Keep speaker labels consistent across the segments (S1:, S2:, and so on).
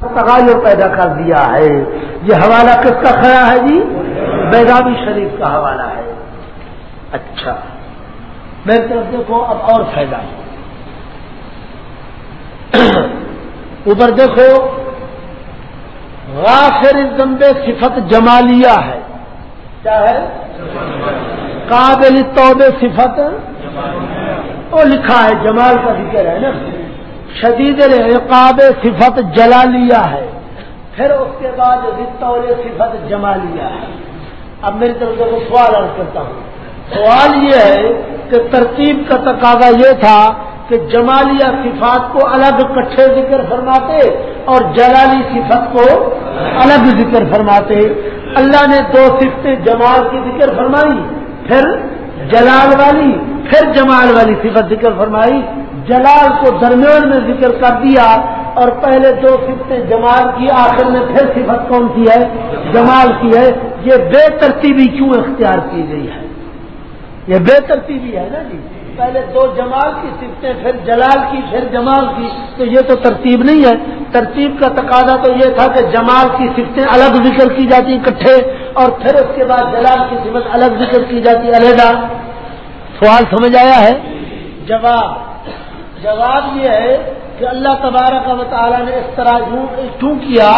S1: تغیر پیدا کر دیا ہے۔ یہ حوالہ کس کا کھڑا ہے جی؟ بیگامی شریف کا حوالہ ہے۔ اچھا۔ میری طرف دیکھو، اب اور فائدہ۔ اوپر دیکھو، غافر زمبے صفت جمالیہ ہے۔ کیا ہے؟ قابل توبے صفت۔ وہ لکھا ہے، جمال کا ذکر ہے نا۔ شدید العقاب صفت جلالیہ ہے۔ پھر اس کے بعد رتول صفت جمالیہ ہے۔ اب میری طرف سے سوال عرض کرتا ہوں۔ سوال یہ ہے کہ ترتیب کا تقاضا یہ تھا کہ جمالیہ صفات کو الگ کٹھے ذکر فرماتے اور جلالی صفت کو الگ ذکر فرماتے۔ اللہ نے دو صفتیں جمال کی ذکر فرمائی، پھر جلال والی، پھر جمال والی صفت ذکر فرمائی۔ جلال کو درمیان میں ذکر کر دیا اور پہلے دو صفتیں جمال کی، آخر میں پھر صفت کون سی ہے؟ جمال کی ہے۔ یہ بے ترتیبی کیوں اختیار کی گئی ہے؟ یہ بے ترتیبی ہے نا جی؟ پہلے دو جمال کی صفتیں، پھر جلال کی، پھر جمال کی، تو یہ تو ترتیب نہیں ہے۔ ترتیب کا تقاضا تو یہ تھا کہ جمال کی صفتیں الگ ذکر کی جاتی اکٹھے اور پھر اس کے بعد جلال کی صفت الگ ذکر کی جاتی علیحدہ۔ سوال سمجھ آیا ہے؟ جواب جواب یہ ہے کہ اللہ تبارک و تعالیٰ نے اس طرح کیوں کیا؟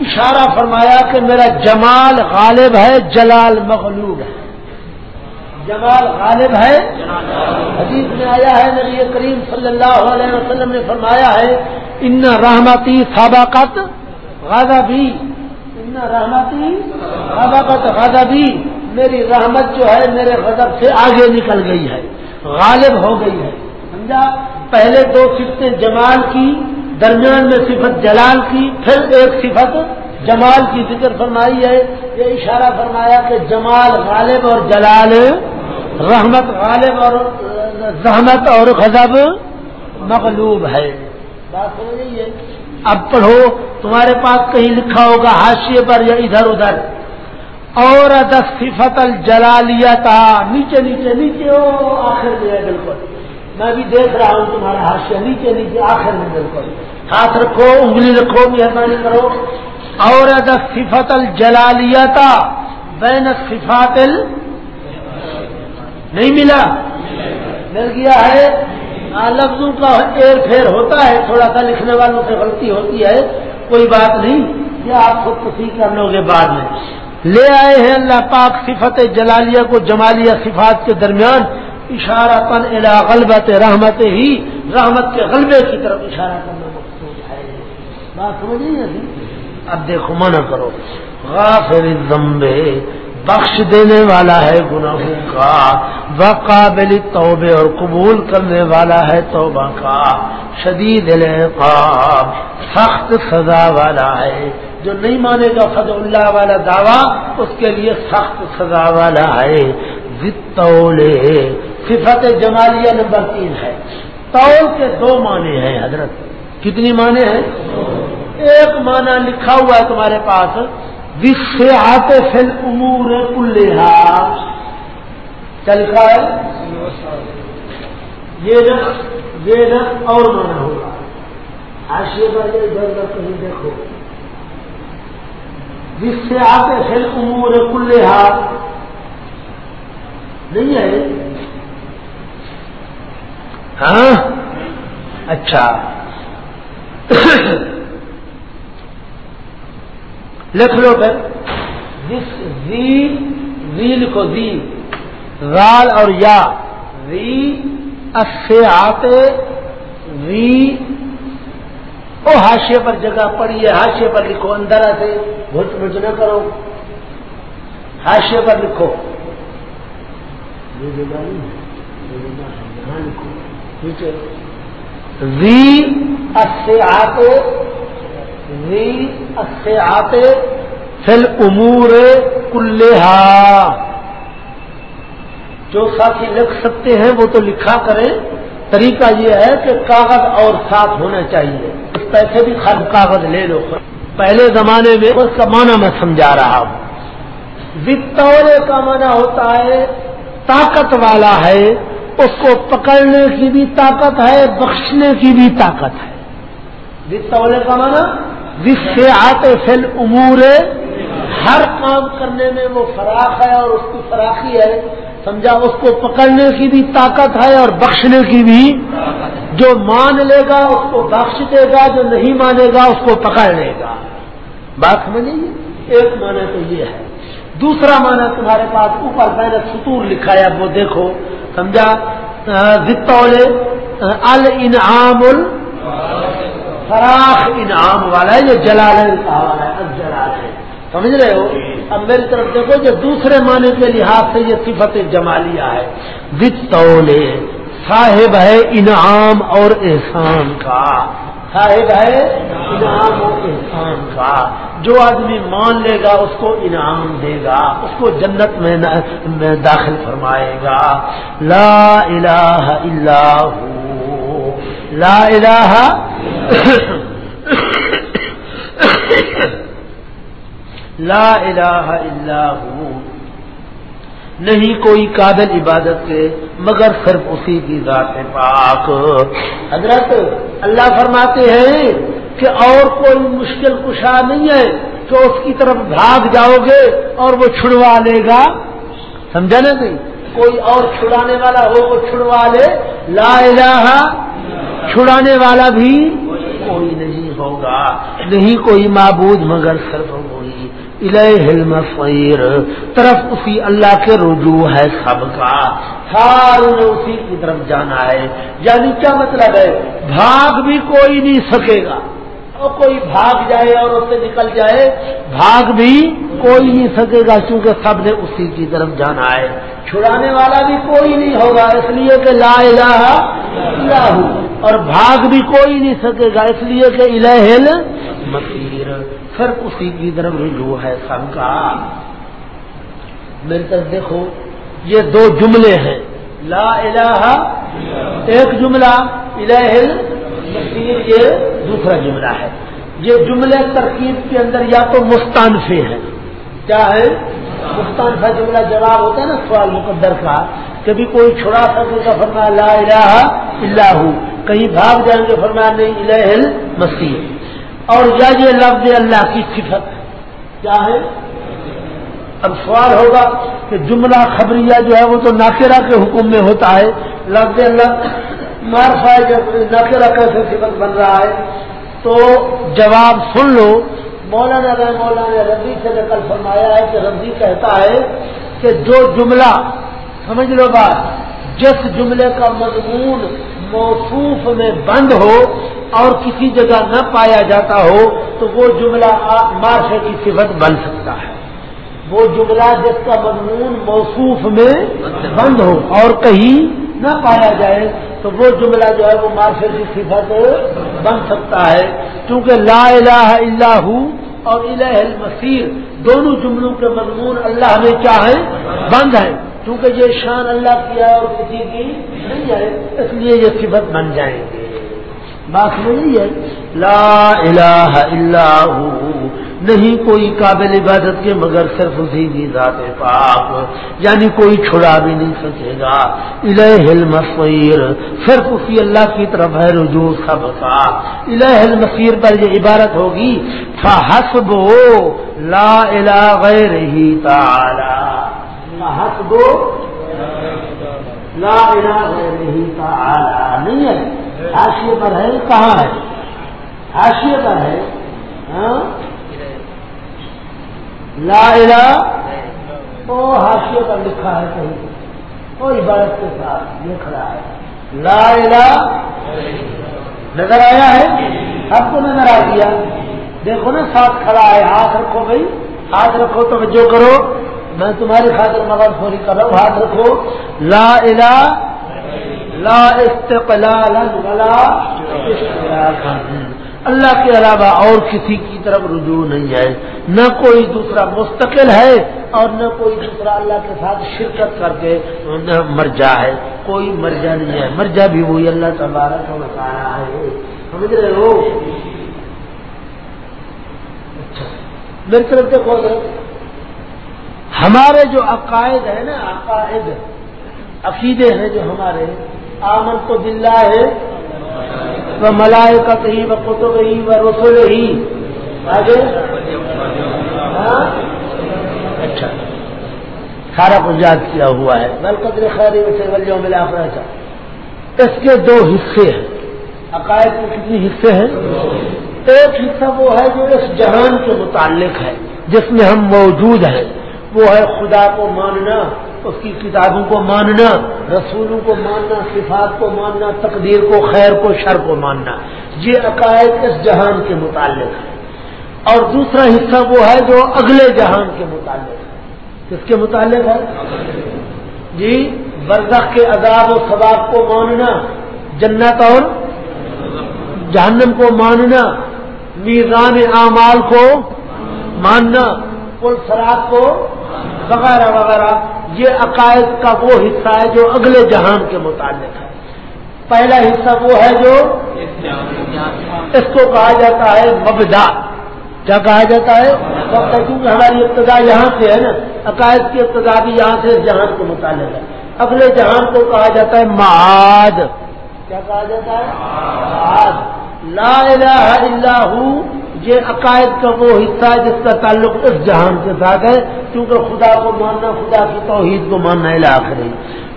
S1: اشارہ فرمایا کہ میرا جمال غالب ہے، جلال مغلوب ہے۔ جمال غالب ہے؟ حدیث میں آیا ہے، نبی کریم صلی اللہ علیہ وسلم نے فرمایا ہے، ان رحمتی سابقت غازہ بھی ان رحمتی سابقت غازہ بھی میری رحمت جو ہے، میرے غضب سے آگے نکل گئی ہے، غالب ہو گئی ہے۔ سمجھا؟ پہلے دو صفتیں جمال کی، درمیان میں صفت جلال کی، پھر ایک صفت جمال کی ذکر فرمائی ہے۔ یہ اشارہ فرمایا کہ جمال غالب اور جلال، رحمت غالب اور، رحمت اور غضب مغلوب ہے۔ بات سمجھ رہی ہے؟ اب پڑھو، تمہارے پاس کہیں لکھا ہوگا حاشیے پر یا ادھر ادھر۔ اور صفت الجلالیہ نیچے نیچے نیچے ہو آخر میں ہے بالکل۔ میں بھی دیکھ رہا ہوں تمہارا حاشیہ نیچے نیچے، آخر میں بالکل ہاتھ رکھو، انگلی رکھو، مہربانی کرو۔ اور صفت الجلالیہ بین صفات ال نہیں ملا؟ مل گیا ہے۔ لفظوں کا ایر پھیر ہوتا ہے، تھوڑا سا لکھنے والوں سے غلطی ہوتی ہے، کوئی بات نہیں۔ یہ آپ خود کسی کر لو گے بعد میں؟ لے آئے ہیں اللہ پاک صفت جلالیہ کو جمالیہ صفات کے درمیان۔ اشارہ پن الا غلبت رحمت ہی رحمت کے غلبے کی طرف اشارہ کرنا مقصود ہے۔ بات سمجھ اب دیکھو، منع کرو۔ غافر الذنب، بخش دینے والا ہے گناہوں کا، وقابل توبے اور قبول کرنے والا ہے توبہ کا۔ شدید العقاب، سخت سزا والا ہے۔ جو نہیں مانے گا فض اللہ والا دعویٰ، اس کے لیے سخت سزا والا ہے۔ صفت جمالیہ نمبر تین ہے۔ تول کے دو معنی ہیں، حضرت۔ کتنی معنی ہیں؟ ایک معنی لکھا ہوا ہے تمہارے پاس جس سے آتے فل امور کلحا چل ہے؟ یہ نا یہ نا اور مانا ہوگا۔ آشی پر ادھر ادھر کہیں دیکھو۔ جس سے آتے فل امور کلحا نہیں ہے ہاں؟ اچھا۔ لکھ لو پھر۔ جس زی زی لکھو زی رال اور یا۔ زی اے آتے زی۔ او ہاشیے پر جگہ پڑی ہے۔ ہاشیے پر لکھو، اندر آتے۔ گھٹ گھٹ نہ کرو۔ ہاشیے پر لکھو۔ یہ جگہ نہیں یہاں لکھو۔ نیچے۔ زی اے آتے اچھے آتے فل امور کلحا جو ساتھی لکھ سکتے ہیں وہ تو لکھا کریں۔ طریقہ یہ ہے کہ کاغذ اور ساتھ ہونا چاہیے۔ پیسے بھی خرچ کاغذ لے لو۔ پہلے زمانے میں اس کا معنی میں سمجھا رہا ہوں۔ وکٹورے کا معنی ہوتا ہے، طاقت والا ہے۔ اس کو پکڑنے کی بھی طاقت ہے بخشنے کی بھی طاقت ہے۔ وکٹورے کا معنی؟ جس سے آتے فل امور ہر کام کرنے میں وہ فراخ ہے اور اس کی فراخی ہے۔ سمجھا اس کو پکڑنے کی بھی طاقت ہے اور بخشنے کی بھی جو مان لے گا اس کو بخش دے گا جو نہیں مانے گا اس کو پکڑ لے گا۔ بات سمجھیں ایک معنی تو یہ ہے۔ دوسرا معنی تمہارے پاس اوپر میں نے ستور لکھا ہے وہ دیکھو۔ سمجھا؟ ضتول الانعام ال فراخ انعام والا ہے، یہ جلال والا ہے ہے۔ سمجھ رہے ہو؟ اب میری طرف دیکھو، جو دوسرے معنی کے لحاظ سے یہ صفت جمالیہ ہے۔ وتولے صاحب ہے انعام اور احسان کا۔ صاحب ہے انعام احسان کا جو آدمی مان لے گا اس کو انعام دے گا اس کو جنت میں داخل فرمائے گا۔ لا الہ الا ہو۔ لا الہ لا الہ الا ہو۔ نہیں کوئی قابل عبادت کے مگر صرف اسی کی ذات پاک۔ حضرت اللہ فرماتے ہیں کہ اور کوئی مشکل کشا نہیں ہے تو اس کی طرف بھاگ جاؤ گے اور وہ چھڑوا لے گا۔ سمجھا نا نہیں؟ کوئی اور چھڑانے والا ہو وہ چھڑوا لے۔ لا الہ چھڑانے والا بھی کوئی نہیں ہوگا۔ نہیں کوئی معبود مگر صرف الیہ المصیر۔ طرف اسی اللہ کے رجوع ہے سب کا۔ ساروں نے اسی کی طرف جانا ہے۔ یعنی کیا مطلب ہے؟ بھاگ بھی کوئی نہیں سکے گا۔ اور کوئی بھاگ جائے اور اس سے نکل جائے، بھاگ بھی کوئی نہیں سکے گا کیونکہ سب نے اسی کی طرف جانا ہے۔ چھڑانے والا بھی کوئی نہیں ہوگا، اس لیے کہ لا الہ الا اور بھاگ بھی کوئی نہیں سکے گا، اس لیے کہ الہ مسیر پھر اسی کی طرف رجوع ہے سب کا میری طرف دیکھو، یہ دو جملے ہیں۔ لا الہ، ایک جملہ الہل الہ یہ دوسرا جملہ ہے۔ یہ جملے ترکیب کے اندر یا تو مستانفے ہیں کیا ہے؟ مستانفہ جملہ جواب ہوتا ہے نا سوال مقدر کا۔ کبھی کوئی چھڑا سکے گا فرمایا لا الہ اللہ کہیں بھاگ جائیں گے فرمایا نہیں الہ مسیح اور یا یہ لفظ اللہ کی صفت۔ کیا ہے؟ اب سوال ہوگا کہ جملہ خبریہ جو ہے وہ تو ناکرہ کے حکم میں ہوتا ہے۔ لفظ اللہ مارفا جب ناکرہ کیسے صفت بن رہا ہے۔ تو جواب سن لو۔ مولانا رحم مولانا ربی سے نقل فرمایا ہے کہ ربی کہتا ہے کہ جو جملہ، سمجھ لو بات، جس جملے کا مضمون موصوف میں بند ہو اور کسی جگہ نہ پایا جاتا ہو، تو وہ جملہ مارشے کی صفت بن سکتا ہے۔ وہ جملہ جس کا مضمون موصوف میں بند ہو اور کہیں نہ پایا جائے تو وہ جملہ جو ہے وہ مارشے کی صفت بن سکتا ہے۔ کیونکہ لا الہ الا ہو اور الہ المسیر دونوں جملوں کے مضمون اللہ میں کیا ہے بند ہے کیونکہ یہ شان اللہ کی ہے اور کسی کی نہیں ہے، اس لیے یہ صفت بن جائیں گے۔ بات نہیں ہے، لا الہ الا ہو نہیں کوئی قابل عبادت کے، مگر صرف اسی کی ذات پاک یعنی کوئی چھڑا بھی نہیں سکے گا۔ الہ المصیر، صرف اسی اللہ کی طرف ہے رجوع سب کا۔ الہ المصیر پر یہ عبارت ہوگی فحسب لا الہ غیر ہی تعالی۔ فحسب لا الہ غیر ہی تعالی۔ نہیں ہے، حاشیے پر ہے، کہاں ہے؟ حاشیے پر ہے ہاں؟ لا الہ او حاشیے پر لکھا ہے کہیں۔ کوئی عبادت کے ساتھ یہ کھڑا ہے۔ لا الہ نظر آیا ہے؟ سب کو نظر آ گیا۔ دیکھو نا، ساتھ کھڑا ہے۔ ہاتھ رکھو بھائی۔ ہاتھ رکھو تو جو کرو۔ میں تمہاری خاطر مگر تھوڑی کر رہا ہوں۔ ہاتھ رکھو۔ لا الہ لا استقلال ولا استقلال اللہ کے علاوہ اور کسی کی طرف رجوع نہیں ہے۔ نہ کوئی دوسرا مستقل ہے اور نہ کوئی دوسرا اللہ کے ساتھ شرکت کر کے مرجا ہے۔ کوئی مرجا نہیں ہے۔ مرجا بھی وہی اللہ تبارک کو بتایا ہے۔ سمجھ رہے ہو؟ اچھا۔ میری طرف دیکھو ہمارے جو عقائد ہیں نا، عقائد، عقیدے ہیں جو ہمارے، آمن تو بلّہ ہے وہ ملائے کا کہیں وہ کتب ہی وہ رسول ہی آگے ہاں؟ اچھا۔ سارا کچھ یاد کیا ہوا ہے۔ قدر خیر سے ولیوں ملا تھا اس کے دو حصے ہیں۔ عقائد کے کتنے حصے ہیں؟ ایک حصہ وہ ہے جو اس جہان کے متعلق ہے، جس میں ہم موجود ہیں۔ وہ ہے خدا کو ماننا۔ اس کی کتابوں کو ماننا، رسولوں کو ماننا، صفات کو ماننا، تقدیر کو، خیر کو، شر کو ماننا، یہ عقائد اس جہان کے متعلق ہے اور دوسرا حصہ وہ ہے جو اگلے جہان کے متعلق ہے۔ کس کے متعلق ہے؟ جی برزخ کے عذاب و ثواب کو ماننا، جنت اور جہنم کو ماننا، میزان اعمال کو ماننا۔ پل سراب کو وغیرہ وغیرہ، یہ عقائد کا وہ حصہ ہے جو اگلے جہان کے متعلق ہے۔ پہلا حصہ وہ ہے جو اس کو کہا جاتا ہے مبدا۔ کیا کہا جاتا ہے؟ کیونکہ ہماری ابتدا یہاں سے ہے نا۔ عقائد کی ابتدا بھی یہاں سے اس جہان کے متعلق ہے۔ اگلے جہان کو کہا جاتا ہے معاد۔ کیا کہا جاتا ہے؟ لا الہ الا ہو یہ عقائد کا وہ حصہ ہے جس کا تعلق اس جہان کے ساتھ ہے، کیونکہ خدا کو ماننا، خدا کی توحید کو ماننا الہ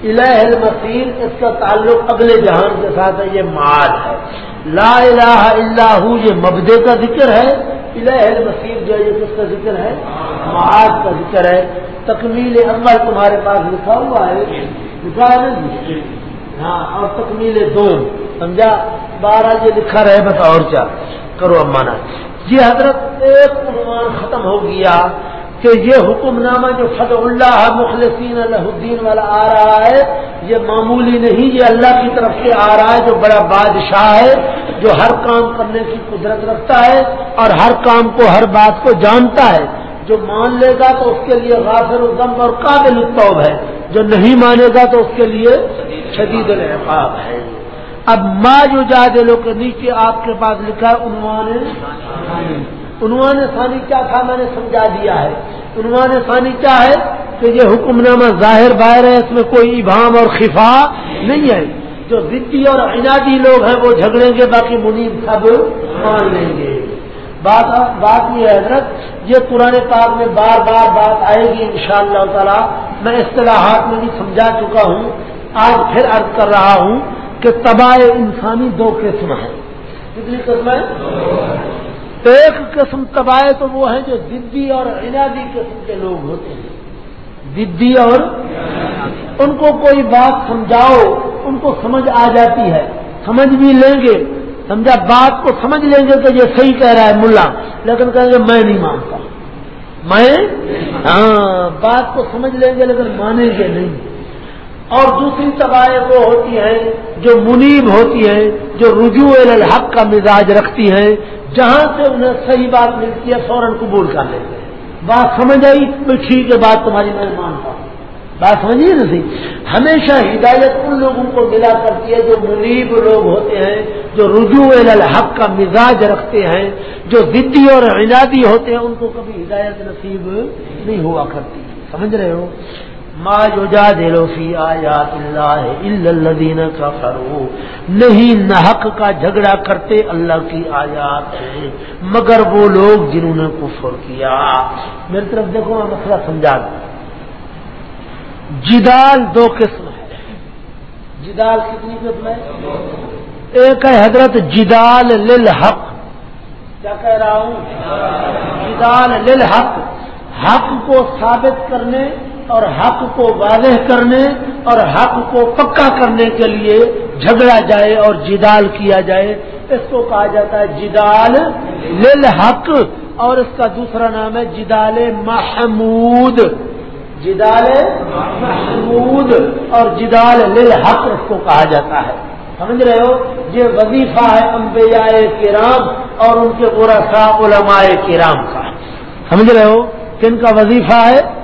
S1: الہ المسیر اس کا تعلق اگلے جہان کے ساتھ ہے، یہ مال ہے۔ لا الہ الا ہو، یہ مبدے کا ذکر ہے۔ الہ المسیر جو یہ کس کا ذکر ہے؟ معاد کا ذکر ہے۔ تکمیل عمل تمہارے پاس لکھا ہوا ہے۔ لکھا ہے نا ہاں اور تکمیل دو سمجھا؟ بارہ یہ لکھا رہے، بس اور کیا۔ کرو امانا یہ حضرت ایک عنوان ختم ہو گیا کہ یہ حکم نامہ جو فض اللہ مخلصین اللہ الدین والا آ رہا ہے، یہ معمولی نہیں، یہ اللہ کی طرف سے آ رہا ہے، جو بڑا بادشاہ ہے، جو ہر کام کرنے کی قدرت رکھتا ہے اور ہر کام کو، ہر بات کو جانتا ہے۔ جو مان لے گا تو اس کے لیے غافر الدم اور قابل الطوب ہے، جو نہیں مانے گا تو اس کے لیے شدید الحفاظ ہے۔ اب ماں جو جادلوں کے نیچے آپ کے پاس لکھا ہے عنوان عنوان ثانی کیا تھا میں نے سمجھا دیا ہے عنوان ثانی کیا ہے کہ یہ حکم نامہ ظاہر باہر ہے اس میں کوئی ابہام اور خفا نہیں ہے جو ضدی اور عنادی لوگ ہیں وہ جھگڑیں گے، باقی منیب سب مان لیں گے۔ بات بات یہ ہے حضرت، یہ پرانے پاک میں بار بار بات آئے گی ان شاء اللہ تعالی۔ میں اصطلاحات میں بھی سمجھا چکا ہوں۔ آج پھر عرض کر رہا ہوں کہ تباہ انسانی دو قسم ہے کتنی قسم ہے ایک قسم تباہ تو وہ ہیں جو ددی اور عنادی قسم کے لوگ ہوتے ہیں۔ ددی اور ان کو کوئی بات سمجھاؤ، ان کو سمجھ آ جاتی ہے۔ سمجھ بھی لیں گے۔ سمجھا، بات کو سمجھ لیں گے کہ یہ صحیح کہہ رہا ہے ملا، لیکن کہیں گے میں نہیں مانتا۔ میں؟ ہاں بات کو سمجھ لیں گے لیکن مانیں گے نہیں۔ اور دوسری تباہیں وہ ہوتی ہیں جو منیب ہوتی ہیں جو رجوع الحق کا مزاج رکھتی ہیں جہاں سے انہیں صحیح بات ملتی ہے، فوراً قبول کر لیتے ہیں۔ بات سمجھ آئی؟ ٹھیک ہے، بات تمہاری میں مانتا ہوں بات سمجھیے نا سی ہمیشہ ہدایت ان لوگوں کو ملا کرتی ہے جو منیب لوگ ہوتے ہیں، جو رجوع الحق کا مزاج رکھتے ہیں، جو ضدی اور عنادی ہوتے ہیں، ان کو کبھی ہدایت نصیب نہیں ہوا کرتی۔ سمجھ رہے ہو؟ ما جو فی آیات اللہ الدین کا کرو نہیں نحق کا جھگڑا کرتے اللہ کی آیات ہے مگر وہ لوگ جنہوں نے کفر کیا۔ میری طرف دیکھو، میں مسئلہ سمجھا دوں۔ جدال دو قسم ہے جدال کتنی قسم ہے ایک ہے حضرت جدال للحق۔ کیا کہہ رہا ہوں؟ جدال للحق۔ حق کو ثابت کرنے اور حق کو واضح کرنے اور حق کو پکا کرنے کے لیے جھگڑا جائے اور جدال کیا جائے۔ اس کو کہا جاتا ہے جدال للحق اور اس کا دوسرا نام ہے جدال محمود۔ جدال محمود اور جدال للحق اس کو کہا جاتا ہے۔ سمجھ رہے ہو؟ یہ وظیفہ ہے انبیاء کرام اور ان کے پورا علماء کرام کا۔ سمجھ رہے ہو؟ کن کا وظیفہ ہے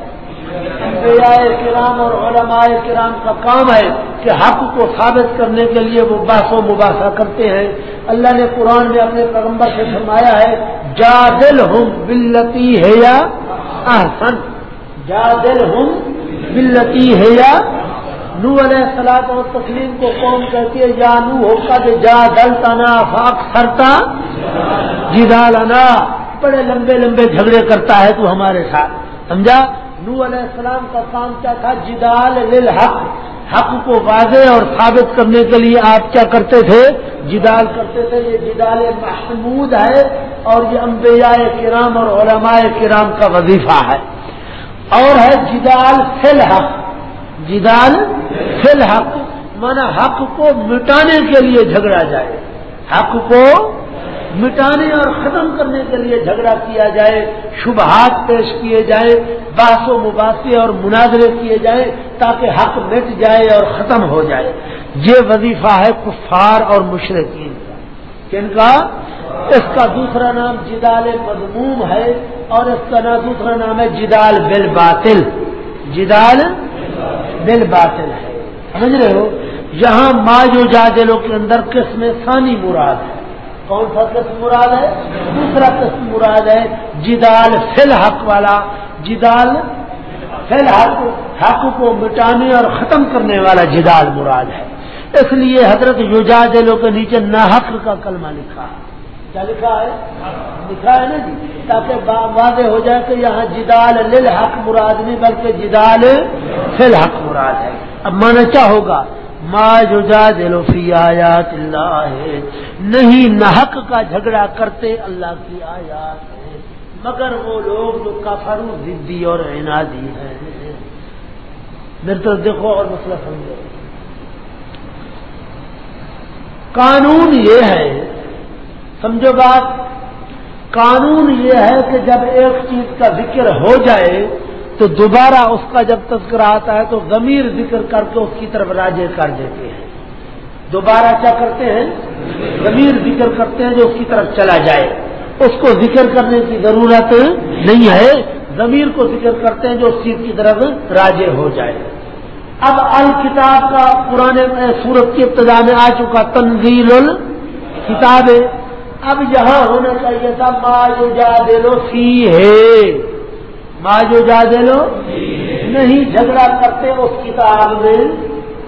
S1: انبیاء کرام اور علماء کرام کا کام ہے کہ حق کو ثابت کرنے کے لیے وہ بحث و مباحثہ کرتے ہیں۔ اللہ نے قرآن میں اپنے پیغمبر سے فرمایا ہے جا دل ہوں بلتی ہے یا احسن۔ جا دل ہوں بلتی ہے یا نو علیہ سلاد اور تسلیم کو کون کہتی ہے، یا نو ہو کا جا دل تنا فاق سرتا جی بڑے لمبے لمبے جھگڑے کرتا ہے تو ہمارے ساتھ۔ سمجھا؟ نو علیہ السلام کا کام کیا تھا؟ جدال للحق. حق کو واضح اور ثابت کرنے کے لیے آپ کیا کرتے تھے؟ جدال کرتے تھے. یہ جدال محمود ہے اور یہ انبیاء کرام اور علماء کرام کا وظیفہ ہے. اور ہے جدال فی الحق جدال فی الحق مانا حق کو مٹانے کے لیے جھگڑا جائے. حق کو مٹانے اور ختم کرنے کے لیے جھگڑا کیا جائے، شبہات پیش کیے جائے، باس و مباحثے اور مناظرے کیے جائیں تاکہ حق مٹ جائے اور ختم ہو جائے۔ یہ وظیفہ ہے کفار اور مشرقین کا۔ کن کا؟ اس کا دوسرا نام جدال مضموم ہے اور اس کا نام دوسرا نام ہے جدال بل باطل جدال بل باطل ہے۔ سمجھ رہے ہو؟ یہاں ماجو جادلوں کے اندر قسم ثانی مراد ہے۔ کون سا قسم مراد ہے؟ دوسرا قسم مراد ہے جدال فل حق والا۔ جدال فل حق حق کو مٹانے اور ختم کرنے والا جدال مراد ہے۔ اس لیے حضرت یوجا دلوں کے نیچے ناحق کا کلمہ لکھا۔ ہے کیا لکھا ہے؟ لکھا ہے نا جی؟ تاکہ واضح ہو جائے کہ یہاں جدال لل حق مراد نہیں، بلکہ جدال فل حق مراد ہے۔ اب مانا کیا ہوگا؟ ما دلو فی آیات اللہ. ہے نہیں نحق کا جھگڑا کرتے اللہ کی آیات. ہے مگر وہ لوگ جو کافرو ضدی اور عنادی ہیں. میرے تو دیکھو اور مسئلہ سمجھو. قانون یہ ہے، سمجھو بات، قانون یہ ہے کہ جب ایک چیز کا ذکر ہو جائے تو دوبارہ اس کا جب تذکرہ آتا ہے تو ضمیر ذکر کر کے اس کی طرف راجے کر دیتے ہیں۔ دوبارہ کیا کرتے ہیں؟ ضمیر ذکر کرتے ہیں جو اس کی طرف چلا جائے۔ اس کو ذکر کرنے کی ضرورت نہیں ہے۔ ضمیر کو ذکر کرتے ہیں جو اس چیز کی طرف راجے ہو جائے۔ اب الکتاب کا پرانے سورت کی ابتدا میں آ چکا تنزیل الکتاب۔ اب یہاں ہونا چاہیے تھا ما جا دے لو سی ہے ماں جو جا دے لو نہیں، جھگڑا کرتے اس کتاب میں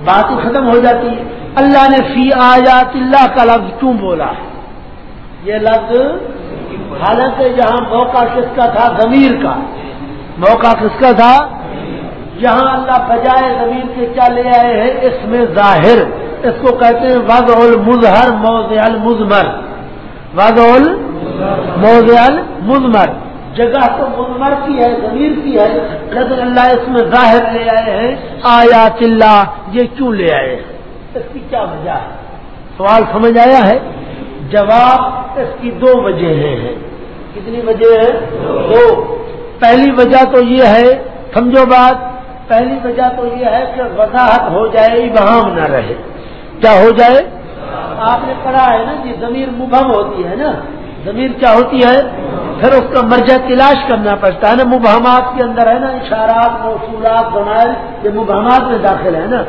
S1: بات ختم ہو جاتی ہے۔ اللہ نے فی آیات اللہ کا لفظ کیوں بولا؟ یہ لفظ حالانکہ جہاں موقع کس کا تھا؟ ضمیر کا۔ موقع کس کا تھا؟ جہاں اللہ بجائے زمین کے کیا لے آئے ہیں؟ اس میں ظاہر۔ اس کو کہتے ہیں وضع المظہر موضع المزمر وضع الموضع المزمر جگہ تو منمر کی ہے، ضمیر کی ہے، لیکن اللہ اس میں ظاہر لے آئے ہیں آیا چلا یہ کیوں لے آئے؟ ہیں اس کی کیا وجہ ہے؟ سوال سمجھ آیا ہے؟ جواب اس کی دو وجہ ہیں کتنی وجہ ہے دو۔ پہلی وجہ تو یہ ہے، سمجھو بات، پہلی وجہ تو یہ ہے کہ وضاحت ہو جائے، ابہام نہ رہے۔ کیا ہو جائے؟ آپ نے پڑھا ہے نا جی زمیر مبہم ہوتی ہے نا۔ زمین کیا ہوتی ہے؟ پھر اس کا مرجع تلاش کرنا پڑتا ہے نا، مبہمات کے اندر ہے نا، اشارات، موصولات بنائے یہ مبہمات میں داخل ہے نا۔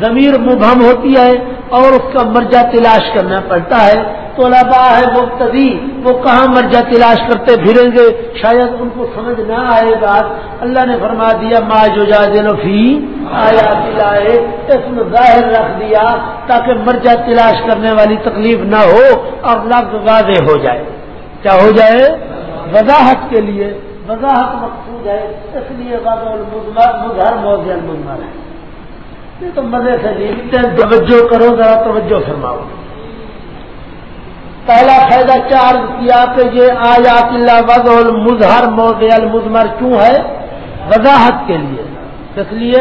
S1: ضمیر مبہم ہوتی ہے اور اس کا مرجع تلاش کرنا پڑتا ہے۔ تو لبا ہے مبتدی، وہ کہاں مرجع تلاش کرتے پھریں گے؟ شاید ان کو سمجھ نہ آئے بات۔ اللہ نے فرما دیا، ما جو جا دل فی آیا تلائے اس میں ظاہر رکھ دیا تاکہ مرجع تلاش کرنے والی تکلیف نہ ہو اور لفظ واضح ہو جائے۔ کیا ہو جائے؟ وضاحت کے لیے، وضاحت مقصود ہے، اس لیے مظہر موضوع المظہر ہے۔ یہ تو مزے سے جی، نہیں توجہ کرو، ذرا توجہ فرماؤ۔ پہلا فائدہ چار کیا کہ یہ آیات اللہ وضع المظہر، موضع المزمر کیوں ہے؟ وضاحت کے لیے۔ اس لیے؟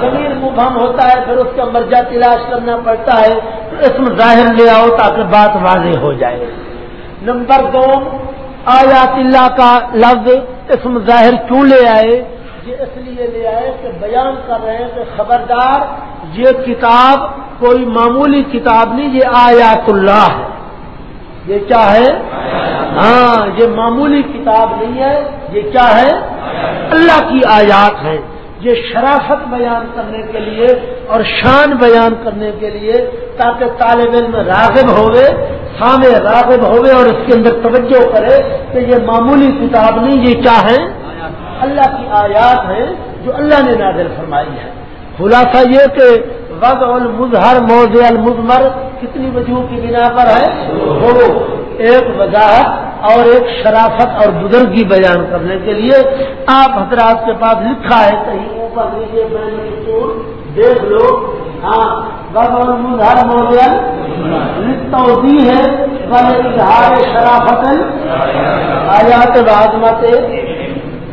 S1: زمین مبہم ہوتا ہے، پھر اس کا مرجع تلاش کرنا پڑتا ہے اس میں ظاہر لے آؤ تاکہ بات واضح ہو جائے۔ نمبر دو آیات اللہ کا لفظ اسم ظاہر کیوں لے آئے؟ یہ اس لیے لے آئے کہ بیان کر رہے ہیں کہ خبردار، یہ کتاب کوئی معمولی کتاب نہیں، یہ آیات اللہ ہے۔ یہ کیا ہے؟ ہاں یہ معمولی کتاب نہیں ہے، یہ کیا ہے؟ اللہ کی آیات ہے یہ شرافت بیان کرنے کے لیے اور شان بیان کرنے کے لیے تاکہ طالب علم راغب ہوئے سامنے راغب ہوئے اور اس کے اندر توجہ کرے کہ یہ معمولی کتاب نہیں، یہ کیا ہے؟ اللہ کی آیات ہیں جو اللہ نے نازل فرمائی ہے خلاصہ یہ کہ وضع المظہر، موضع المزمر کتنی وجوہ کی بنا پر ہے؟ وہ ایک وضاحت اور ایک شرافت اور بزرگی بیان کرنے کے لیے آپ حضرات کے پاس لکھا ہے۔ کہیں اوپر نیچے دیکھ لو۔ ہاں مدھر موبائل لکھتا ہے اظہار شرافت آیات عظمت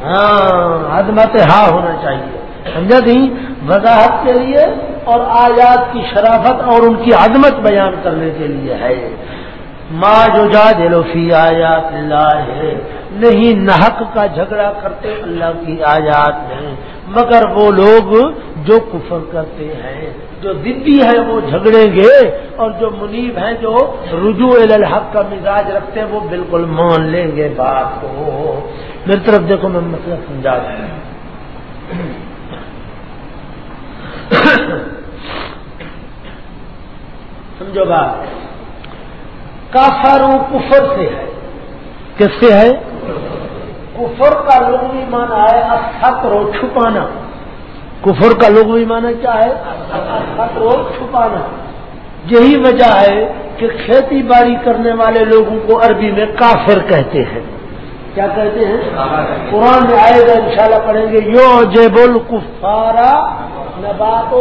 S1: ہاں عظمت ہاں ہونا چاہیے۔ سمجھا تھی وضاحت کے لیے اور آیات کی شرافت اور ان کی عظمت بیان کرنے کے لیے ہے۔ ماں جو جا دلو فی آیات اللہ. ہے نہیں نحق کا جھگڑا کرتے اللہ کی آیات میں مگر وہ لوگ جو کفر کرتے ہیں، جو ضدی ہے وہ جھگڑیں گے، اور جو منیب ہیں جو رجوع الحق کا مزاج رکھتے ہیں، وہ بالکل مان لیں گے بات کو. میری طرف دیکھو، میں مسئلہ سمجھا دوں سمجھو بات۔ کافر کفر سے ہے۔ کس سے ہے؟ کفر کا لغوی مانا ہے رو چھپانا۔ کفر کا لغوی مانا کیا ہے؟ رو چھپانا۔ یہی وجہ ہے کہ کھیتی باڑی کرنے والے لوگوں کو عربی میں کافر کہتے ہیں۔ کیا کہتے ہیں؟ قرآن میں آئے گا انشاءاللہ پڑھیں گے یو جیبل کفارا نبات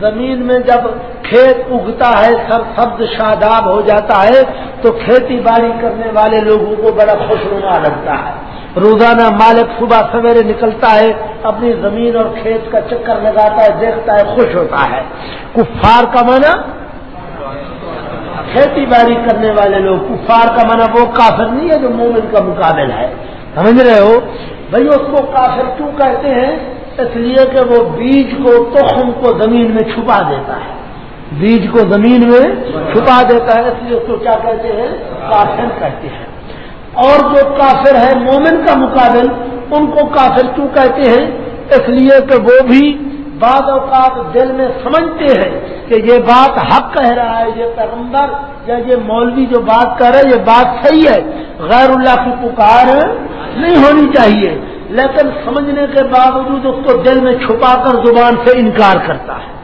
S1: زمین میں جب کھیت اگتا ہے سر سبز شاداب ہو جاتا ہے، تو کھیتی باڑی کرنے والے لوگوں کو بڑا خوش خوشنما لگتا ہے۔ روزانہ مالک صبح سویرے نکلتا ہے، اپنی زمین اور کھیت کا چکر لگاتا ہے، دیکھتا ہے، خوش ہوتا ہے۔ کفار کا معنی؟ کھیتی باڑی کرنے والے لوگ، کفار کا معنی وہ کافر نہیں ہے جو مومن کا مقابل ہے۔ سمجھ رہے ہو؟ بھائی، اس کو کافر کیوں کہتے ہیں؟ اس لیے کہ وہ بیج کو تخم کو زمین میں چھپا دیتا ہے۔ بیج کو زمین میں چھپا دیتا ہے، اس لیے اس کو کیا کہتے ہیں؟ کافر کہتے ہیں۔ اور جو کافر ہے، مومن کا مقابل، ان کو کافر کیوں کہتے ہیں؟ اس لیے کہ وہ بھی بعض اوقات دل میں سمجھتے ہیں کہ یہ بات حق کہہ رہا ہے، یہ پیغمبر یا یہ مولوی جو بات کر رہے یہ بات صحیح ہے۔ غیر اللہ کی پکار نہیں ہونی چاہیے۔ لیکن سمجھنے کے باوجود اس کو دل میں چھپا کر زبان سے انکار کرتا ہے۔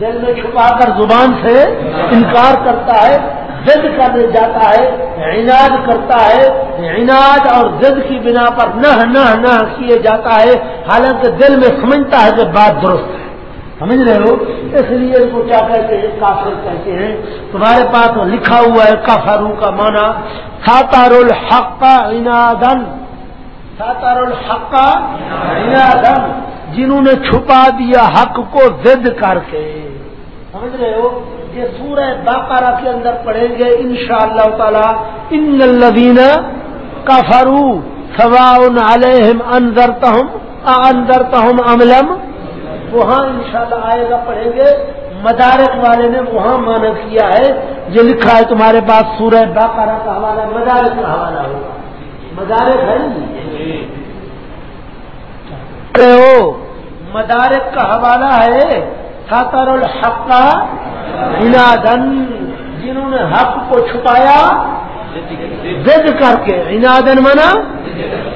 S1: دل میں چھپا کر زبان سے انکار کرتا ہے، زد کر جاتا ہے، عناد کرتا ہے۔ عناد اور زد کی بنا پر نہ نہ نہ کیے جاتا ہے۔ حالانکہ دل میں سمجھتا ہے کہ بات درست ہے۔ سمجھ رہے ہو؟ اس لیے ان کو کیا کہتے ہیں؟ کافر کہتے ہیں۔ تمہارے پاس لکھا ہوا ہے کافرو کا مانا ساتار الحق کا عنادن الحق جنہوں نے چھپا دیا حق کو زد کر کے۔ سمجھ رہے ہو؟ یہ سورہ باقارہ کے اندر پڑھیں گے ان شاء اللہ تعالی، ان الدین کافرو سوا علیہم اندر تہم اندر تہم املم وہاں انشاءاللہ آئے گا، پڑھیں گے۔ مدارک والے نے وہاں مانا کیا ہے جو لکھا ہے تمہارے پاس سورہ باقارہ کا حوالہ، مدارک کا حوالہ ہوگا۔ مدارک ہے مدارک کا حوالہ ہے ساتر الحق کا انادن جنہوں نے حق کو چھپایا زد کر کے۔ انادن منا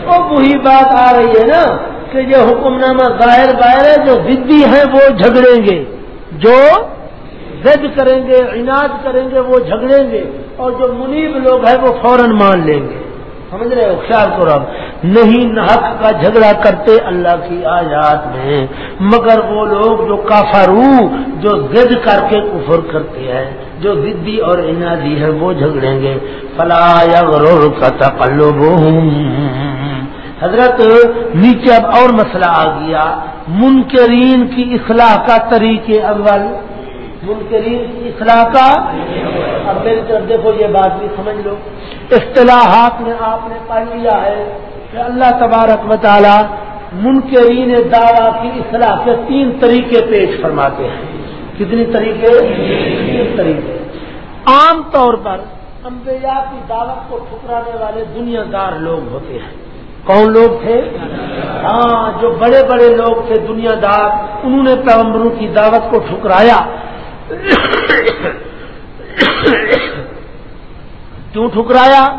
S1: وہ وہی بات آ رہی ہے نا کہ یہ حکم نامہ ظاہر باہر ہے جو ضدی ہیں وہ جھگڑیں گے۔ جو زد کریں گے عناد کریں گے وہ جھگڑیں گے۔ اور جو منیب لوگ ہیں وہ فوراً مان لیں گے۔ سمجھ رہے ہو؟ خیال کرو اب۔ نہیں حق کا جھگڑا کرتے اللہ کی آیات میں۔ مگر وہ لوگ جو کافارو جو زد کر کے کفر کرتے ہیں، جو ضدی اور انادی ہے وہ جھگڑیں گے۔ فلا یا غرور کا تقلب حضرت، نیچے اب اور مسئلہ آ گیا۔ منکرین کی اصلاح کا طریقے اول۔ منکرین کی اصلاح کا اب میری طرف دیکھو، یہ بات بھی سمجھ لو۔ اصطلاحات میں آپ نے پڑھ لیا ہے کہ اللہ تبارک و تعالی منکرین دعوی کی اصلاح کے تین طریقے پیش فرماتے ہیں۔ کتنی طریقے؟ تین طریقے۔ عام طور پر انبیاء کی دعوت کو ٹھکرانے والے دنیا دار لوگ ہوتے ہیں۔ کون لوگ تھے؟ ہاں جو بڑے بڑے لوگ تھے دنیا دار انہوں نے پیغمبروں کی دعوت کو ٹھکرایا۔ کیوں ٹھکرایا؟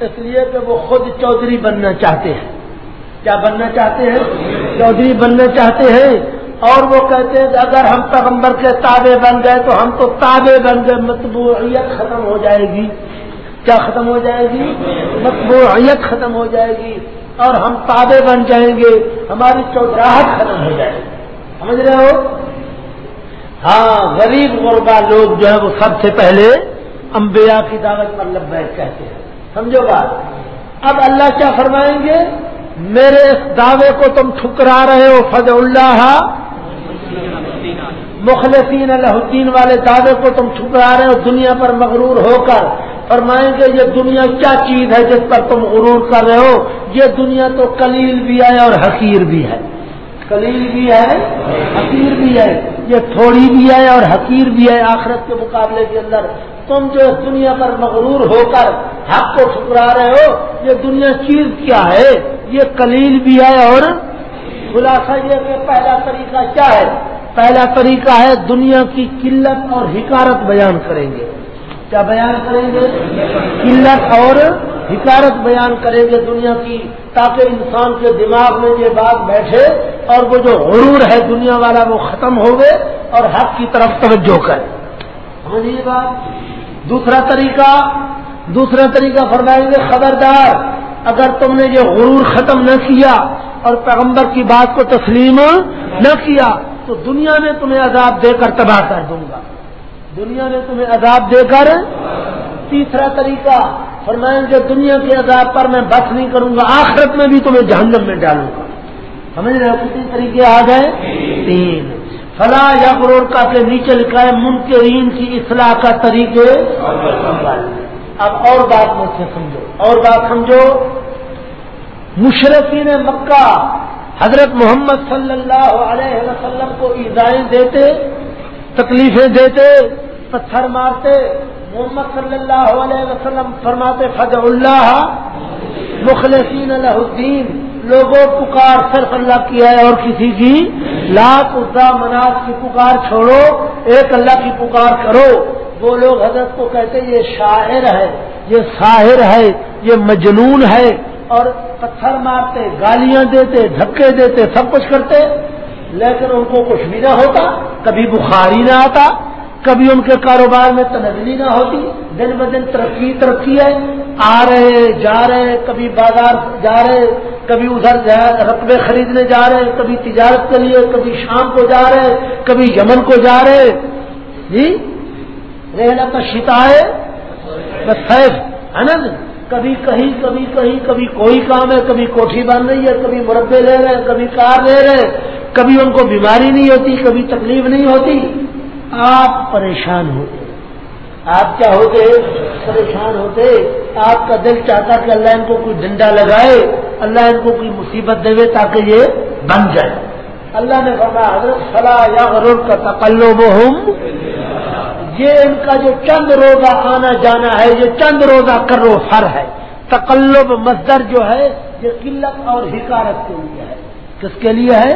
S1: اس لیے کہ وہ خود چودھری بننا چاہتے ہیں۔ کیا بننا چاہتے ہیں؟ چودھری بننا چاہتے ہیں۔ اور وہ کہتے ہیں کہ اگر ہم پیغمبر کے تابے بن گئے تو ہم تو تابے بن گئے، مطبوعیت ختم ہو جائے گی۔ کیا ختم ہو جائے گی؟ مطبوعیت ختم ہو جائے گی۔ اور ہم تابے بن جائیں گے، ہماری چوتراہٹ ختم ہو جائے گی۔ سمجھ رہے ہو؟ ہاں غریب غربا لوگ جو ہے وہ سب سے پہلے انبیاء کی دعوت پر لبیک کہتے ہیں۔ سمجھو بات؟ اب اللہ کیا فرمائیں گے؟ میرے اس دعوے کو تم ٹھکرا رہے ہو فض اللہ مخلصین الدین والے دعوے کو تم ٹھکرا رہے ہو، دنیا پر مغرور ہو کر۔ فرمائیں گے، یہ دنیا کیا چیز ہے جس پر تم غرور کر رہے ہو؟ یہ دنیا تو کلیل بھی ہے اور حقیر بھی ہے۔ کلیل بھی ہے، حقیر بھی ہے۔ یہ تھوڑی بھی ہے اور حقیر بھی ہے آخرت کے مقابلے کے اندر۔ تم جو اس دنیا پر مغرور ہو کر حق کو ٹھکرا رہے ہو، یہ دنیا چیز کیا ہے؟ یہ کلیل بھی ہے اور خلاصہ یہ کہ پہلا طریقہ کیا ہے؟ پہلا طریقہ ہے دنیا کی قلت اور حکارت بیان کریں گے۔ کیا بیان کریں گے؟ قلت اور حکارت بیان کریں گے دنیا کی، تاکہ انسان کے دماغ میں یہ بات بیٹھے اور وہ جو غرور ہے دنیا والا وہ ختم ہو گئے اور حق کی طرف توجہ کرے۔ سمجھیے بات؟ دوسرا طریقہ دوسرا طریقہ فرمائیں گے، خبردار، اگر تم نے یہ غرور ختم نہ کیا اور پیغمبر کی بات کو تسلیم نہ کیا، تو دنیا میں تمہیں عذاب دے کر تباہ کر دوں گا۔ دنیا میں تمہیں عذاب دے کر تیسرا طریقہ فرمائیں گے دنیا کے عذاب پر میں بس نہیں کروں گا، آخرت میں بھی تمہیں جہنم میں ڈالوں گا۔ سمجھ رہے کتنی طریقے آ گئے تین۔ فلاح یا غرور کا کے نیچے لکھا ہے، منکرین کی اصلاح کا طریقے۔ اب اور بات مجھ سے سمجھو، اور بات سمجھو۔ مشرقین مکہ حضرت محمد صلی اللہ علیہ وسلم کو ایزائیں دیتے تکلیفیں دیتے، پتھر مارتے، محمد صلی اللہ علیہ وسلم فرماتے فض اللہ مخلصین اللہ الدین، لوگوں پکار صرف اللہ کی ہے اور کسی کی؟ لاکھ ادا مناج کی پکار چھوڑو، ایک اللہ کی پکار کرو۔ وہ لوگ حضرت کو کہتے، یہ شاعر ہے، یہ ساحر ہے، یہ مجنون ہے۔ اور پتھر مارتے، گالیاں دیتے، دھکے دیتے، سب کچھ کرتے۔ لیکن ان کو کچھ بھی نہ ہوتا، کبھی بخاری نہ آتا، کبھی ان کے کاروبار میں تنزلی نہ ہوتی، دن ب دن ترقی ترقی ہے، آ رہے، جا رہے، کبھی بازار جا رہے، کبھی ادھر رقبے خریدنے جا رہے، کبھی تجارت کے لیے، کبھی شام کو جا رہے، کبھی یمن کو جا رہے۔ جی؟ رہنا کا شتا ہے، بس ہے نا جی؟ کبھی کہیں کبھی کہیں، کبھی کوئی کام ہے، کبھی کوٹھی بن رہی ہے، کبھی مربے لے رہے ہیں، کبھی کار لے رہے کبھی ان کو بیماری نہیں ہوتی، کبھی تکلیف نہیں ہوتی، آپ پریشان ہوتے۔ آپ کیا ہوتے؟ پریشان ہوتے۔ آپ کا دل چاہتا کہ اللہ ان کو کوئی ڈنڈا لگائے، اللہ ان کو کوئی مصیبت دے تاکہ یہ بن جائے۔ اللہ نے فرمایا، حضرت فلاح یا غرور کا تقلب ہوں یہ ان کا جو چند روزہ آنا جانا ہے، یہ چند روزہ کرو فر ہے۔ تقلب مزدر جو ہے، یہ قلت اور حکارت کے لیے ہے۔ کس کے لیے ہے؟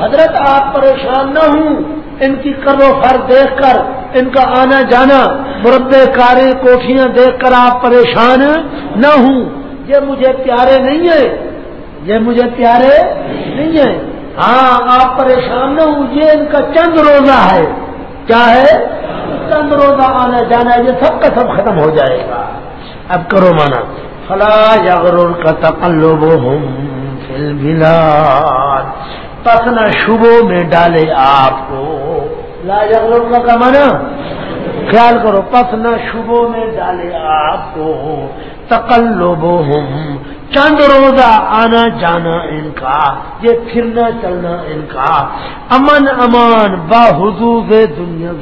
S1: حضرت آپ پریشان نہ ہوں، ان کی کرو فر دیکھ کر، ان کا آنا جانا، مربع کاریں کوٹیاں دیکھ کر آپ پریشان نہ ہوں۔ یہ مجھے پیارے نہیں ہیں۔ یہ مجھے پیارے نہیں ہیں۔ ہاں آپ پریشان نہ ہوں، یہ ان کا چند روزہ ہے۔ کیا ہے؟ چند روزہ آنا جانا، یہ سب کا سب ختم ہو جائے گا۔ اب کرو مانا، فلا یا غرور کا تقلب ہوں پس نہ شبوں میں ڈالے آپ کو۔ لا یا کا مانا خیال کرو پس نہ شبوں میں ڈالے آپ کو۔ تقلب ہوں چند روزہ آنا جانا ان کا، یہ پھرنا چلنا ان کا۔ امن امان با حدود دنیا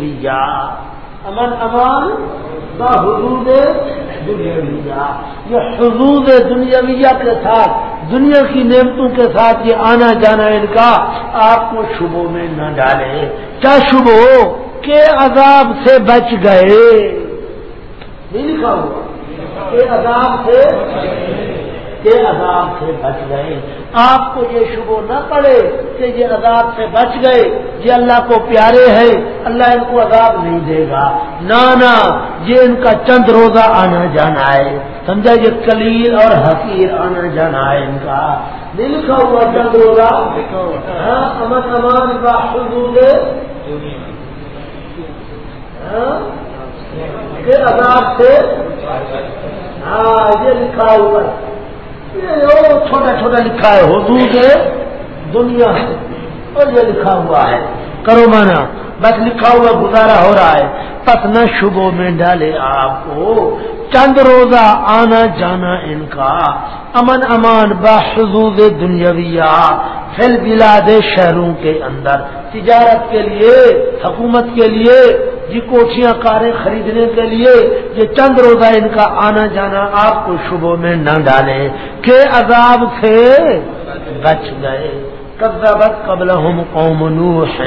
S1: امن امان با حدود دنیا یہ حدود دنیاویہ کے ساتھ، دنیا کی نعمتوں کے ساتھ یہ آنا جانا ان کا آپ کو شبوں میں نہ ڈالے۔ کیا شبو کے عذاب سے بچ گئے۔ نہیں لکھا ہوا۔ کہ عذاب سے کے عذاب سے بچ گئے۔ آپ کو یہ شبہ نہ پڑے کہ یہ عذاب سے بچ گئے، یہ اللہ کو پیارے ہیں، اللہ ان کو عذاب نہیں دے گا۔ نہ یہ ان کا چند روزہ آنا جانا ہے۔ سمجھا؟ یہ کلیل اور حقیر آنا جانا ہے ان کا۔ نہیں لکھا ہوا چند روزہ؟ ہاں امن امان کا حدود ہاں کہ عذاب سے؟ ہاں یہ لکھا ہوا۔ یہ چھوٹا چھوٹا لکھا ہے حدود دنیا اور یہ لکھا ہوا ہے۔ کرو مانا، بس لکھا ہوا گزارا ہو رہا ہے۔ پت نہ شبوں میں ڈالے آپ کو۔ چند روزہ آنا جانا ان کا۔ امن امان بحضوز دنیاویہ فل بلاد شہروں کے اندر۔ تجارت کے لیے، حکومت کے لیے جی کوٹیاں کاریں خریدنے کے لیے یہ چند روزہ ان کا آنا جانا آپ کو شبوں میں نہ ڈالے کہ عذاب سے بچ گئے۔ کذبت قبلہم قوم نوح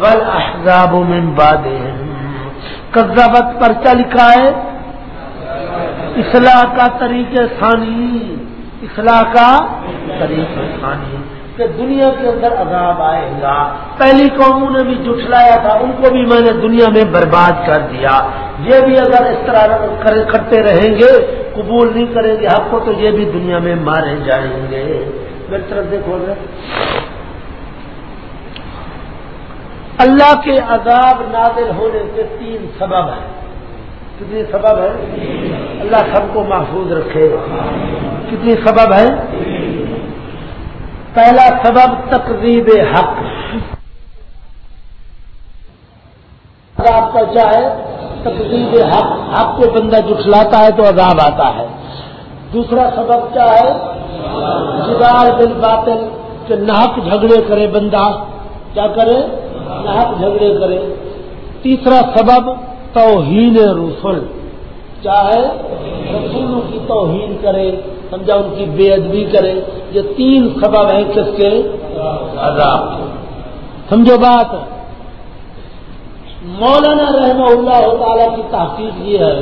S1: والاحزاب من بعدهم کذبت پر چل لکھا ہے۔ اصلاح کا طریقہ ثانی۔ اصلاح کا طریقہ ثانی۔ کہ دنیا کے اندر عذاب آئے گا۔ پہلی قوموں نے بھی جٹلایا تھا، ان کو بھی میں نے دنیا میں برباد کر دیا۔ یہ بھی اگر اس طرح کرتے رہیں گے، قبول نہیں کریں گے، حق کو تو یہ بھی دنیا میں مارے جائیں گے۔ میری طرف دیکھو گے اللہ کے عذاب نازل ہونے کے تین سبب ہیں۔ کتنی سبب ہے اللہ سب کو محفوظ رکھے۔ کتنی سبب ہے پہلا سبب تقریب حق۔ عذاب کا کیا ہے؟ تقریب حق حق کو بندہ جٹلاتا ہے تو عذاب آتا ہے۔ دوسرا سبب کیا ہے؟ جدار بل باطل، کہ ناک جھگڑے کرے بندہ۔ کیا کرے؟ ناک جھگڑے کرے۔ تیسرا سبب توہین رسول۔ چاہے رسولوں کی توہین کرے، سمجھا، ان کی بے ادبی کرے، یہ تین سبب ہیں کس کے؟ عذاب سمجھو بات؟ مولانا رحمہ اللہ تعالی کی تحقیق یہ ہے،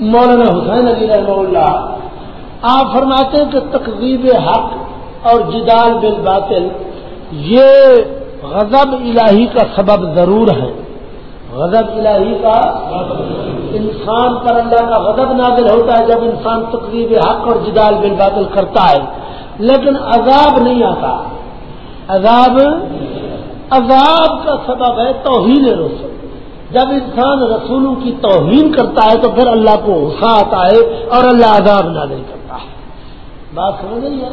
S1: مولانا حسین علی رحمہ اللہ، آپ فرماتے ہیں کہ تقریب حق اور جدال بالباطل، یہ غضب الہی کا سبب ضرور ہے۔ غضب الہی کا انسان پر اللہ کا غضب نازل ہوتا ہے جب انسان تقریب حق اور جدال بالباطل کرتا ہے۔ لیکن عذاب نہیں آتا۔ عذاب عذاب کا سبب ہے توہین رسول۔ جب انسان رسولوں کی توہین کرتا ہے تو پھر اللہ کو غصہ آتا ہے اور اللہ عذاب نازل کرتا ہے۔ بات سمجھ رہی ہے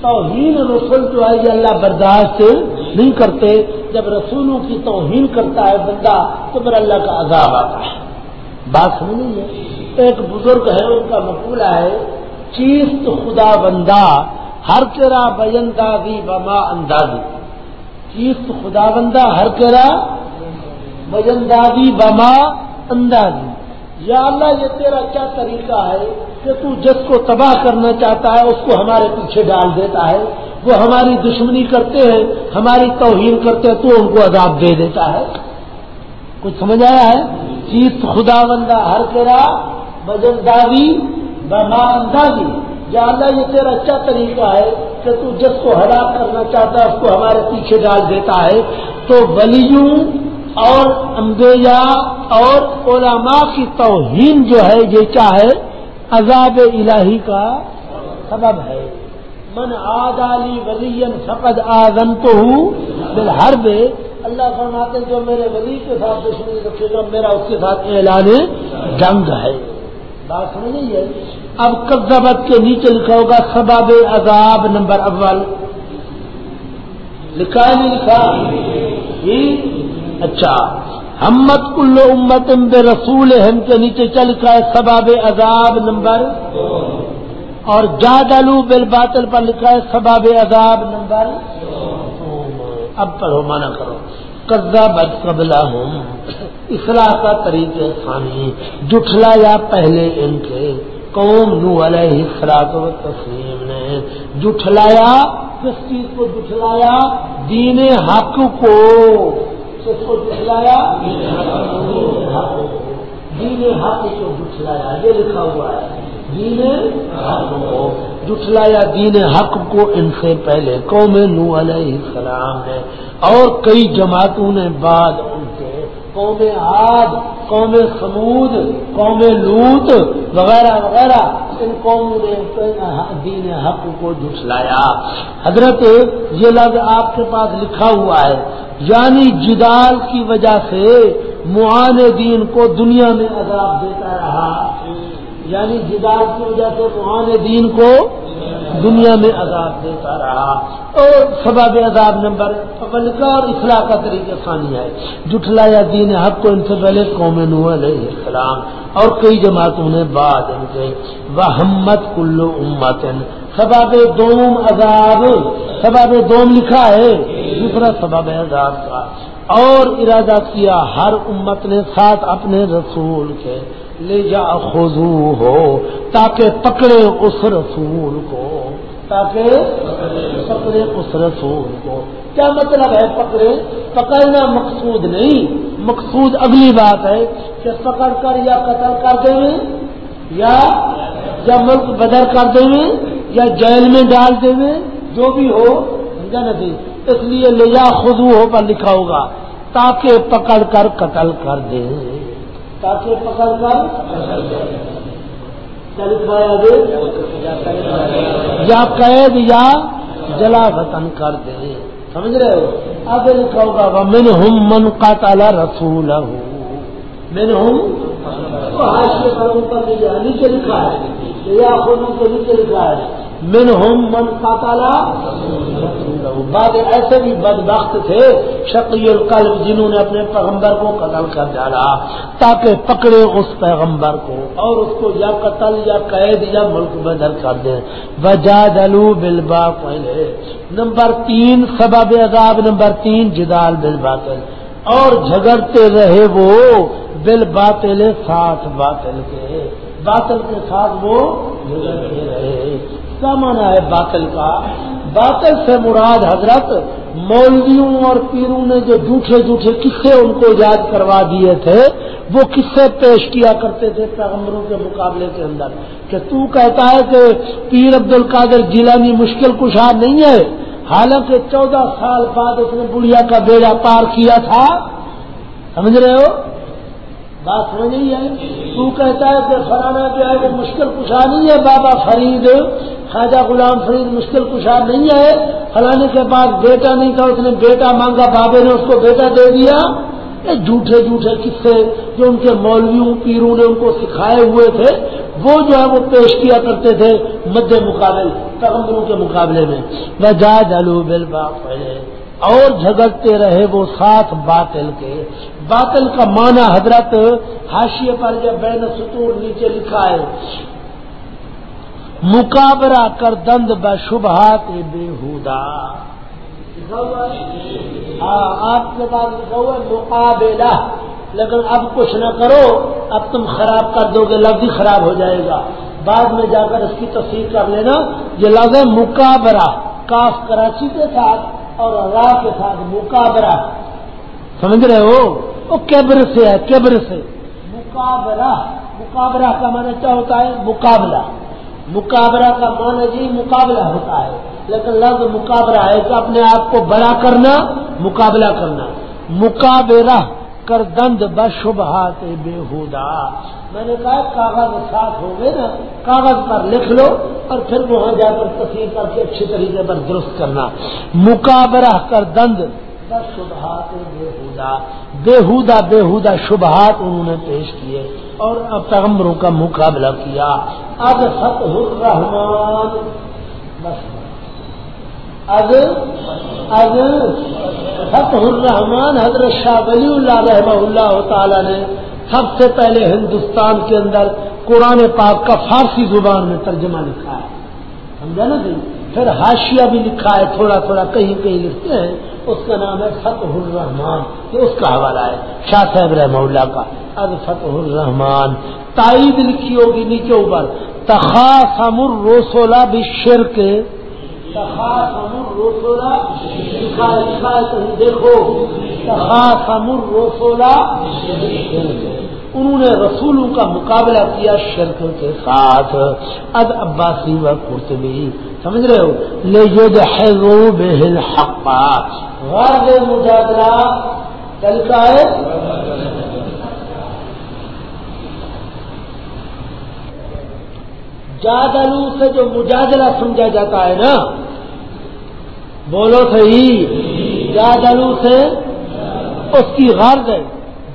S1: توہین رسول جو ہے یہ اللہ برداشت نہیں کرتے۔ جب رسولوں کی توہین کرتا ہے بندہ، تو پھر اللہ کا عذاب آتا ہے۔ بات سمجھ رہی ہے ایک بزرگ ہے، ان کا مقولہ ہے چیز خدا بندہ، ہر کرا بیندازی بما اندازی۔ چیز خدا بندہ، ہر کرا بیندازی بما اندازی۔ یا اللہ یہ تیرا کیا طریقہ ہے کہ تو جس کو تباہ کرنا چاہتا ہے اس کو ہمارے پیچھے ڈال دیتا ہے؟ وہ ہماری دشمنی کرتے ہیں، ہماری توہین کرتے ہیں، تو ان کو عذاب دے دیتا ہے۔ کچھ سمجھ آیا ہے؟ چیت خدا بندہ ہر تیرا بجن داوی بما اندازی یا اللہ یہ تیرا کیا طریقہ ہے کہ تو جس کو ہلاک کرنا چاہتا ہے، اس کو ہمارے پیچھے ڈال دیتا ہے؟ تو ولیوں اور انبیاء اور علماء کی توہین جو ہے، یہ کیا ہے؟ عذاب الہی کا سبب ہے۔ من آد علی ولی فقد آزم تو ہوں ہر بے اللہ فرماتے جو میرے ولی کے ساتھ دشمنی رکھے گا میرا اس کے ساتھ اعلان جنگ ہے۔ بات سمجھ ہے اب کبت کے نیچے لکھا ہوگا سباب عذاب نمبر اول۔ لکھا نہیں لکھا؟ جی۔ اچھا ہمت کل امت بے رسول ہم کے نیچے چل کا ہے سباب عذاب نمبر اور جا ڈالو بل پر لکھا ہے سباب عذاب نمبر اب پڑھو مانا کرو۔ قبضہ بد قبلہ ہوں اصلاح کا طریقہ خانی جٹھلا یا پہلے ان کے۔ قوم نو علیہ خراک و تسلیم نے جٹھلایا، کس چیز کو جٹھلایا؟ دین حق کو۔ کس کو جھٹلایا دین حق کو جھٹلایا یہ لکھا ہوا ہے۔ دین حق کو جھٹلایا، دین حق کو ان سے پہلے قوم نو علیہ السلام نے اور کئی جماعتوں نے بعد ان کے قوم عاد، قوم سمود قوم لوت وغیرہ وغیرہ، ان قوموں نے دین حق کو جھٹلایا۔ حضرت، یہ لفظ آپ کے پاس لکھا ہوا ہے۔ یعنی جدال کی وجہ سے معاندین کو دنیا میں عذاب دیتا رہا۔ یعنی جدال کی وجہ سے معاندین کو دنیا میں عذاب دیتا رہا۔ اور سبب عذاب نمبر اول کا اور اصلاح کا طریقہ ثانی ہے۔ جٹلا یا دین حق کو ان سے پہلے قوم نو علیہ السلام اور کئی جماعتوں نے بعد ان کے وحمت کلو امت سباب دوم عذاب۔ سباب دوم لکھا ہے۔ دوسرا سبب عذاب کا۔ اور ارادہ کیا، ہر امت نے ساتھ اپنے رسول کے۔ لے جا خزو ہو، تاکہ پکڑے اس رسول کو۔ تاکہ پکڑے اس رسول کو۔ کیا مطلب ہے پکڑے؟ پکڑنا مقصود نہیں، مقصود اگلی بات ہے کہ پکڑ کر یا قتل کر دیں، یا یا ملک بدر کر دیں، یا جیل میں ڈال دیں، جو بھی ہو، سمجھا نہیں جی؟ اس لیے لے جا خزو ہو پر لکھا ہوگا، تاکہ پکڑ کر قتل کر دیں۔ تاکہ پکڑ کر یا قید یا جلا وطن کر دے۔ سمجھ رہے ہو؟ آگے لکھا ہوگا من ہوں من کا تالا رسول ہوں من ہوں نیچے لکھا ہے۔ یا خود نیچے لکھا ہے۔ من ہوں من قاتالا بعد ایسے بھی بدبخت تھے شقی القلب جنہوں نے اپنے پیغمبر کو قتل کر ڈالا تاکہ پکڑے اس پیغمبر کو اور اس کو یا قتل یا قید یا ملک بدل کر دیں. وجاد الو بلبا پہلے نمبر تین، سبب عذاب. نمبر تین، جدال بل باطل اور جھگڑتے رہے وہ بل باطل ساتھ باطل کے. باطل کے ساتھ وہ جھگڑتے رہے. کیا مانا ہے باطل کا۔ باطل سے مراد حضرت مولویوں اور پیروں نے جو جھوٹے جھوٹے قصے ان کو یاد کروا دیے تھے، وہ قصے پیش کیا کرتے تھے پیغمبروں کے مقابلے کے اندر۔ کہ تو کہتا ہے کہ پیر عبد القادر جیلانی مشکل کشار نہیں ہے، حالانکہ چودہ سال بعد اس نے بڑھیا کا بیڑا پار کیا تھا۔ سمجھ رہے ہو؟ بات سمجھ نہیں ہے۔ تو کہتا ہے کہ فلانا جو ہے وہ مشکل کشا نہیں ہے، بابا فرید، خواجہ غلام فرید مشکل کشار نہیں ہے۔ فلانے کے بعد بیٹا نہیں تھا، اس نے بیٹا مانگا، بابے نے اس کو بیٹا دے دیا۔ جھوٹے جھوٹے قصے جو ان کے مولویوں، پیروں نے ان کو سکھائے ہوئے تھے، وہ جو ہے وہ پیش کیا کرتے تھے مد مقابل، پیغمبروں کے مقابلے میں۔ میں جا جلو بل پہلے اور جھگڑتے رہے وہ ساتھ باطل کے۔ باطل کا معنی حضرت حاشیے پر جب بین ستور نیچے لکھا ہے، مقابرہ کر دند بشبہات بےحدا ہاں آپ کے پاس لکھا ہوا مقابلہ۔ لیکن اب کچھ نہ کرو، اب تم خراب کر دو گے، لفظ ہی خراب ہو جائے گا۔ بعد میں جا کر اس کی تصویر کر لینا، یہ لفظ ہے مقابرہ۔ کاف کراچی کے ساتھ اور را کے ساتھ مقابرہ سمجھ رہے ہو؟ وہ کیبر سے ہے کیبر سے۔ مقابرہ مقابرہ کا معنی کیا ہوتا ہے؟ مقابلہ۔ مقابلہ کا معنی جی مقابلہ ہوتا ہے۔ لیکن لفظ مقابلہ ہے کہ اپنے آپ کو بڑا کرنا مقابلہ کرنا۔ مقابرہ کر دند بشبہات بےحدا میں نے کہا، کاغذ صاف ہو گئے نا، کاغذ پر لکھ لو اور پھر وہاں جا کر تصویر کر کے اچھی طریقے پر درست کرنا۔ مقابرہ کر دند شبہات بےحدا بےحدا بےحدا شبہات انہوں نے پیش کیے اور پیغمبروں کا مقابلہ کیا۔ اب فتح الرحمان بس۔ اب اب فتح الرحمان حضرت شاہ ولی اللہ رحمہ اللہ تعالی نے سب سے پہلے ہندوستان کے اندر قرآن پاک کا فارسی زبان میں ترجمہ لکھا ہے۔ سمجھا نا جی؟ پھر حاشیہ بھی لکھا ہے، تھوڑا تھوڑا کہیں کہیں لکھتے ہیں۔ اس کا نام ہے فتح الرحمان یہ اس کا حوالہ ہے، شاہ صاحب رحمہ اللہ کا۔ اب فتح الرحمان تائید لکھی ہوگی نیچے اوپر۔ تخاصم الرسولہ بھی شرک دیکھو، تخاصم الرسولہ انہوں نے رسولوں کا مقابلہ کیا شرک کے ساتھ۔ اد عباسی و قرطبی، سمجھ رہے ہو؟ لے جو ہے وہ بے حق۔ غرض مجادلہ کل کا ہے جادلو سے جو مجادلہ سمجھا جاتا ہے نا، بولو صحیح۔ جادلو سے اس کی غرض ہے۔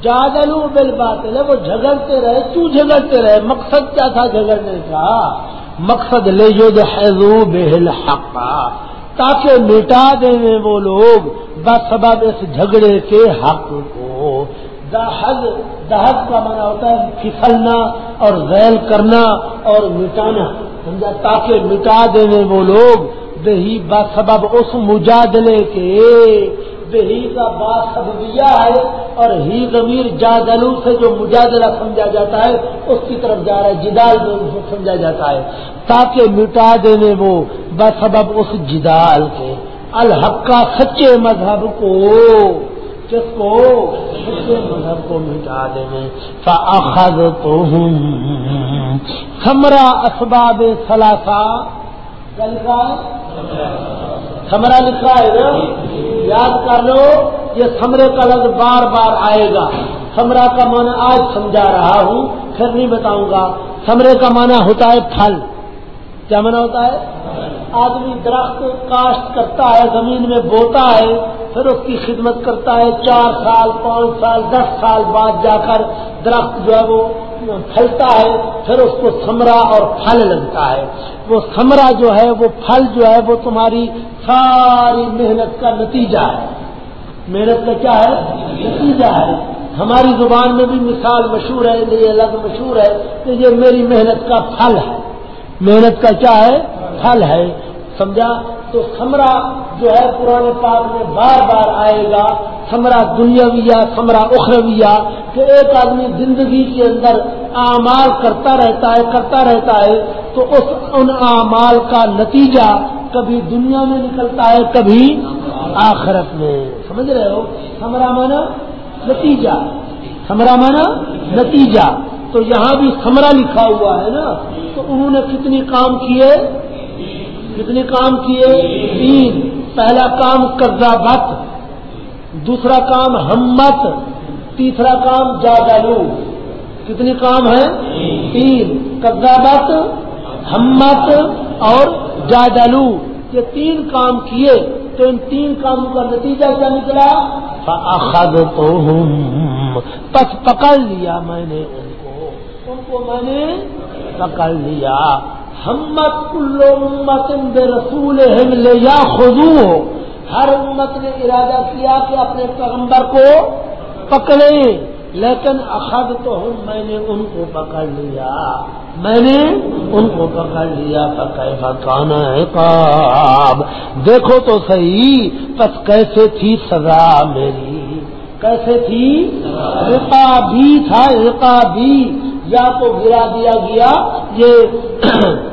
S1: جادلو بالباطل ہے، وہ جھگڑتے رہے۔ تو جھگڑتے رہے؟ مقصد کیا تھا جھگڑنے کا؟ مقصد لے جو بہل حق، تاکہ مٹا دیں وہ لوگ بس سبب اس جھگڑے کے حق کو۔ دہد دہد کا منع ہوتا ہے پھسلنا اور ذیل کرنا اور مٹانا۔ سمجھا تاکہ مٹا دیں وہ لوگ بہی بس سبب اس مجادلے کے۔ بہی کا باسببیہ ہے اور ہی ضمیر جادلو سے جو مجادلہ سمجھا جاتا ہے، اس کی طرف جا رہا ہے، جدال میں سمجھا جاتا ہے۔ تاکہ مٹا دینے وہ بسبب اس جدال کے۔ الحق کا سچے مذہب کو۔ کس کو سچے مذہب کو مٹا دینے فاخذ تو ہوں سمرا اسباب سلاسا لکھا ہے سمرا لکھا ہے نا؟ یاد کر لو یہ سمرے کا لفظ بار بار آئے گا۔ سمرا کا معنی آج سمجھا رہا ہوں پھر نہیں بتاؤں گا۔ سمرے کا معنی ہوتا ہے پھل۔ کیا معنی ہوتا ہے؟ آدمی درخت کاشت کرتا ہے، زمین میں بوتا ہے، پھر اس کی خدمت کرتا ہے، چار سال، پانچ سال، دس سال بعد جا کر درخت جو ہے وہ پھلتا ہے، پھر اس کو سمرا اور پھل لگتا ہے۔ وہ سمرا جو ہے، وہ پھل جو ہے، وہ تمہاری ساری محنت کا نتیجہ ہے۔ محنت کا کیا ہے؟ نتیجہ ہے۔ ہماری زبان میں بھی مثال مشہور ہے، یہ الگ مشہور ہے کہ یہ میری محنت کا پھل ہے۔ محنت کا کیا ہے؟ پھل ہے۔ سمجھا؟ تو سمرا جو ہے پرانے پاک میں بار بار آئے گا۔ سمرا دنیاویہ سمرا اخرویہ۔ کہ ایک آدمی زندگی کے اندر اعمال کرتا رہتا ہے، کرتا رہتا ہے، تو اس ان اعمال کا نتیجہ کبھی دنیا میں نکلتا ہے، کبھی آخرت میں۔ سمجھ رہے ہو؟ سمرا مانا نتیجہ۔ سمرا مانا نتیجہ۔ تو یہاں بھی سمرا لکھا ہوا ہے نا تو انہوں نے کتنی کام کیے؟ کتنے کام کیے؟ تین۔ پہلا کام قرضہ بت دوسرا کام ہمت، تیسرا کام جادالو کتنے کام ہیں؟ تین۔ قرضہ بت ہمت اور جادالو یہ تین کام کیے تو ان تین کاموں کا نتیجہ کیا نکلا؟ پس پکڑ لیا میں نے ان کو میں نے پکڑ لیا۔ ہمت کلو امت بے رسول لے یا خزو ہر امت نے ارادہ کیا کہ اپنے پیغمبر کو پکڑے، لیکن اخذ تو ہوں میں نے ان کو پکڑ لیا۔ میں نے ان کو پکڑ لیا۔ پکڑ پکانا ہے کاب دیکھو تو صحیح بس کیسے تھی سزا میری؟ کیسے تھی؟ رقا بھی تھا رقا بھی یا تو گرا دیا گیا، یہ